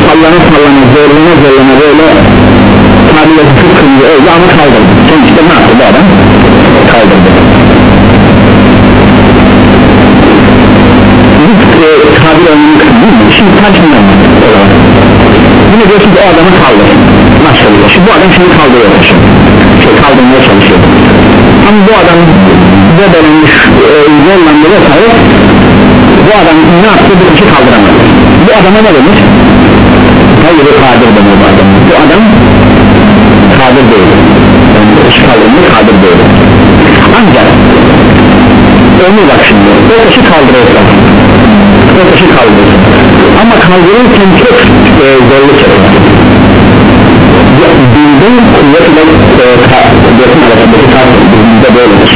Speaker 1: sallana sallana zorlana zorlana böyle tabiye kıskınca öldü ama kaldırdı. Sonuçta ne yaptı bu adam? Kaldırdı. E, tabir olmanın kısmı değil mi? Şimdi kaçından olarak Yine diyorsun ki o adamı kaldır. Maşallah. Şimdi bu adam şimdi kaldırıyor taşı şey, Kaldırmaya çalışıyor. Ama bu adam zedelenmiş e, zorlandı vesaire. Bu adam ne yaptı? Bu kişi kaldıramaz bu adama ne denir hayır kadir bu adam. Bu adam kadir değil. Yani kişi kaldırmıyor kadir değil. Ancak onu bak şimdi o kişi kaldırırsa o kişi kaldırırsa ama kaldırırken çok e, zorluk çeker bildiğin kuvvet ile kuvvetin arasındaki fark bizde böyledir.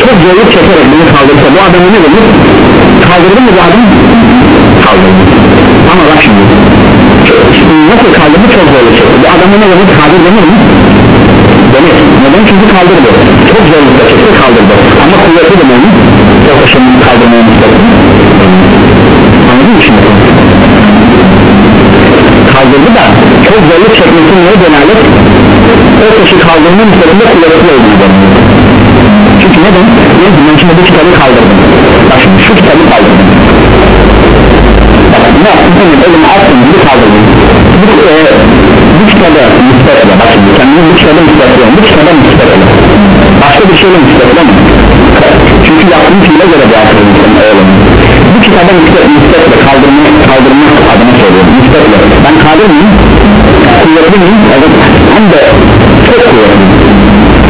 Speaker 1: Çok zorluk çekerek bunu kaldırsa bu adamı ne denir kaldırdı mı bu adam? Kaldırdı. Ama bak şimdi nasıl kaldırdı? Çok zorluk çekti bu adamı ne denir kadir denir mi denir neden? Çünkü kaldırdı. Çok zorlukla çekti kaldırdı. Ama kuvveti de mi çok aşırı kaldırmaya müstahil anladın mı şimdi? Kaldırdı da çok zorluk çekmesi neye dönerlik o taşı kaldırma müstahilinde kuvvetli olduğunu çünkü neden? ben bu kitabı kaldırdım bak şimdi şu kitabı kaldırdım ne yaptım senin elimi attım bunu kaldırdım bu, e, bu kitabı müspet ile bak bu kitabı müspet ile başka bir şeyle müspet ile mi? çünkü yaptığım fiile göre bir akıllı senin oğlum bu kitabı müspet, müspet ile kaldırma, kaldırma adına söylüyorum. Müspet ile ben kadir miyim? kuvvetli miyim? evet. Hem de çok kuvvetli.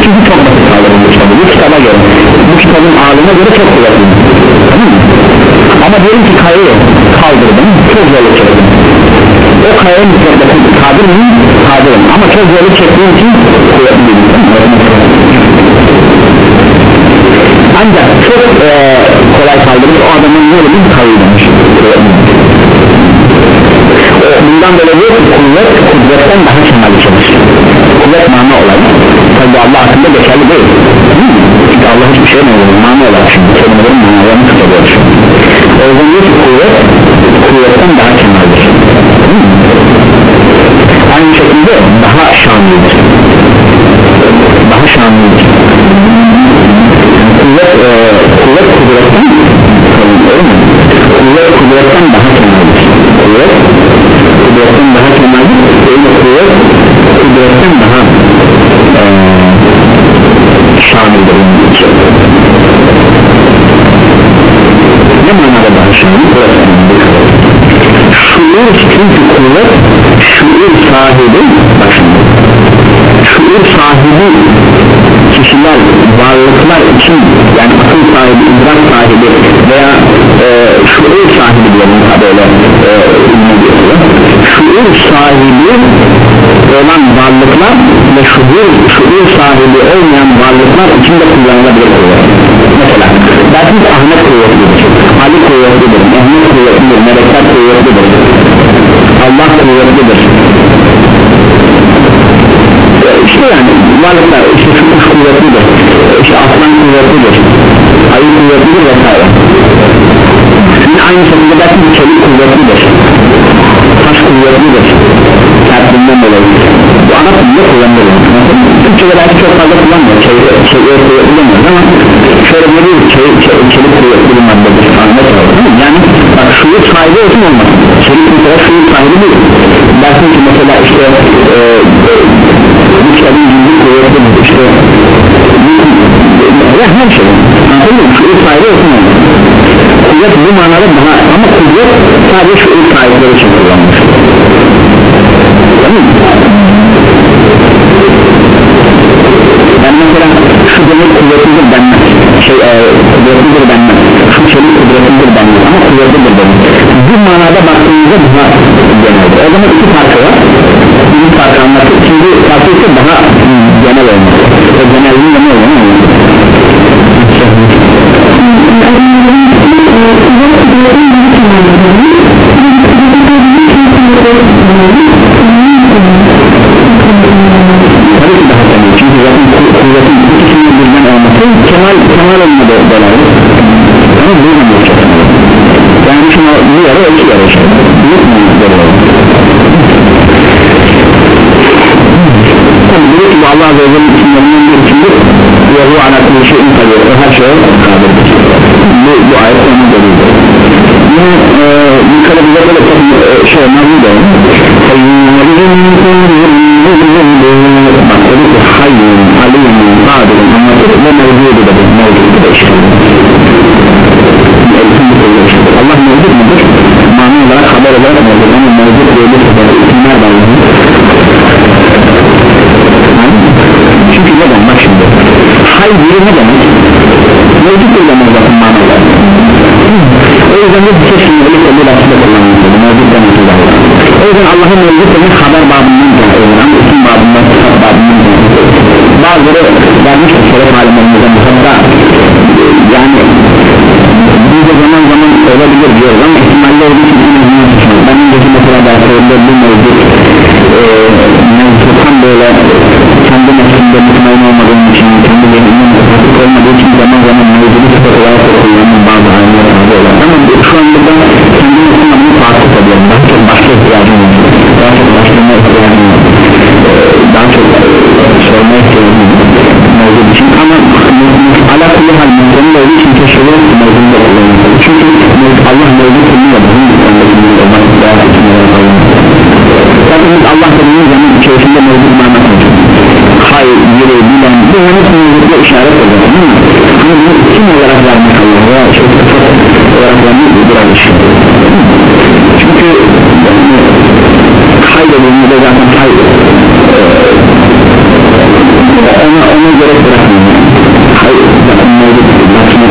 Speaker 1: Çünkü çok basit kitabı bu kitaba göre bu kitabın ağırlığına göre çok kuvvetli. Tamam mı? Ama diyelim ki kayayı kaldırdım çok zorluk çektim. O kayaya müsabakta kadir miyim? kadirim. Ama çok zorluk çektiğim için kuvvetli değilim ancak çok e, kolay kaldırır o adamın ne olur kayayı demiş. Bundan dolayı diyor ki kuvvet kudretten daha kemal çalışır kuvvet mana olarak tabi Allah hakkında geçerli değil. Çünkü Allah hiçbir şey ne olur mana olarak. Şimdi o yüzden diyor ki kuvvet kuvvetten daha kemaldir. Aynı şekilde daha şanlıdır. Daha şanlıdır. Kuvvet e, kuvvet kudretten kuvvet kudretten ne manada daha şanlı? şuur çünkü kuvvet şuur sahibi bak şimdi. Şuur sahibi kişiler varlıklar için yani akıl sahibi idrak sahibi veya e, şuur sahibi diyelim böyle e, şuur sahibi olan varlıklar ve şuur, şuur sahibi olmayan varlıklar için de kullanılabilir. Mesela dersiniz Ahmet kuvvetlidir Ali kuvvetlidir, Mehmet kuvvetlidir, melekler kuvvetlidir Allah kuvvetlidir. İşte yani varlıklar işte şu kuş kuvvetlidir işte aslan kuvvetlidir ayı kuvvetlidir vesaire. Yine aynı şekilde belki bir çelik kuvvetlidir taş kuvvetlidir sertliğinden dolayı. Bu ana dilde kullanılır Türkçe'de belki çok fazla kullanmıyor. Şey, şey kullanmıyoruz ama şöyle görüyoruz şey, şey, çelik kuvvetli bir maddedir yani bak şuur sahibi olsun olmasın çelik mesela şuur sahibi değil. Dersin ki mesela işte e, bu kitabın cümle kuvvetlidir işte ya her şey. Anladın mı? kuvvet bu manada daha ama kuvvet sadece şuur sahipleri için kullanmış yani mesela şu demir kuvvetlidir denmez. Şey e, kuvvetlidir denmez. Şu çelik kuvvetlidir denmez. Ama kuvvetlidir denmez. Bu manada baktığımızda daha geneldir o zaman iki farkı var. Bir farkı anlatıyor şimdi farkı ise daha genel olması o genelliğin ne olduğunu Tabii ki daha tabii çünkü zaten kuvvetin ikisinin birden olması kemal, kemal olmadı dolayı ama bunun e, yukarı böyle şey önemli de Baktığı ki hayyum, alim, kadirun anlatır ve mevcudu da bu mevcudu da işte Allah mevcut mudur? Mani olarak haber olarak mevcut ama mevcut bir isimler şimdi Hayır ne demek? Mevcut değil ama zaten manalar o yüzden de bir şey şimdilik bir açıda kullanmıştır mevcut demek o yüzden Allah'ın mevcut demek haber babından gelen isim babından sıfat babından gelen bazıları vermiştir şeref alimlerimizden hatta yani biz de zaman zaman olabilir diyoruz ama ihtimalle olduğu için en azından suçlar ben önceki mesela derslerinde bu mevcut e, mevcuttan böyle kendi nefsinde mutmain olmadığım için kendi beynimden mutmain olmadığı için zaman zaman mevcudu sıfat olarak kullanan bazı alimler oluyorlar ama şu an burada kendi nefsimle farklı ediyorum daha çok başka ihtiyacım var. Daha çok başlama ihtiyacım var? E, daha çok e, sormaya ihtiyacım mevcut için ama ala kulli hal mevcudun olduğu için keşfede mevcudunda kullanılmalı çünkü Allah mevcut kılmıyor bizim mevcudunda olmak daha Zaten biz Allah dediğimiz zaman içerisinde mevcut manası hayır, biri, bilen bu henüz mevcutla işaret eder değil mi? Ama bunu kim olarak vermek Allah'a çok sıfat olarak vermek biraz iş çünkü yani, hay dediğimizde zaten hay ona, ona gerek bırakmıyor hay zaten mevcut zaten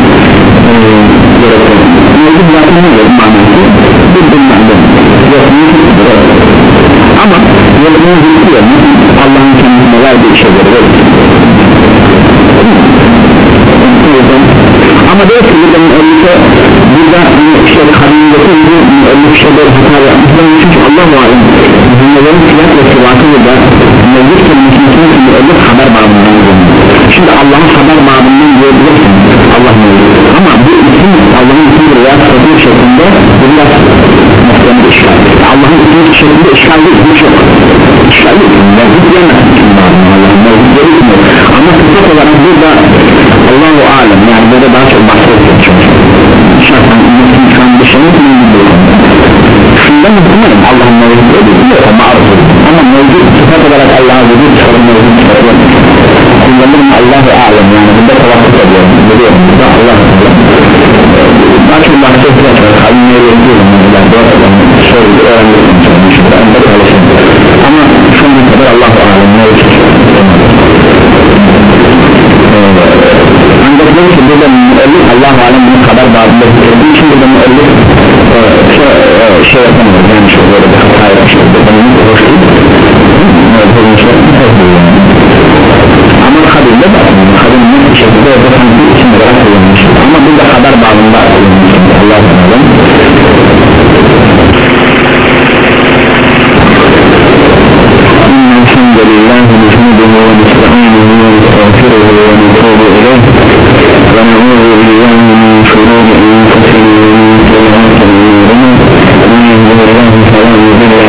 Speaker 1: gerek bırakmıyor mevcut zaten ne olur manası bir bilmem ama yolunu zikriyor Allah'ın kendisine verdiği şeyleri ama diyor ki burada müellife burada işte kadınındaki bu müellif şeyleri hata yapmışlar çünkü Allah var. Cümlelerin silah ve sıvatı burada mevcut kelimesinin müellif haber bağımından şimdi Allah'ın haber bağımından diyebilirsin Allah mevcut. Ama bu isim Allah'ın ismi veya sıfatı şeklinde bu biraz mesleğini işgal Allah'ın ismi şeklinde işgal değil bu çok işgal değil. Mevcut diyemezsin. Allah'ın mevcut gerekmiyor ama sıfat olarak burada Allahu alem yani burada daha çok bahsediyor şarttan ümmetin şu an şundan muhtemelen Allah'ın mevcut değil. Ama arzu ama mevcut sıfat olarak Allah'a vücut sıfatı mevcut sıfatı kullanır mı Allahu alem yani burada tavakkuk ediyorum. Biliyorum. Burada Allah daha çok bahsediyor kalbine yazıyorum mesela dört adam sordu öğrendim ama şu ana kadar Allahu alem mevcut ancak ne ki burada müellif Allah-u Alem bunun kadar bağımlı bir için burada müellif e, şey, e, şey yapamıyor yani şu böyle bir hata yapmıştır bunun hoş değil. Ama kadınla da kadının bir şekilde orada sanki isim olarak kullanmıştır ama burada kadar bağımlı kullanmıştır Allah-u Alem الحمد لله نحمده ونستعينه ونستغفره ونتوب إليه ونعوذ بالله من شرور أنفسنا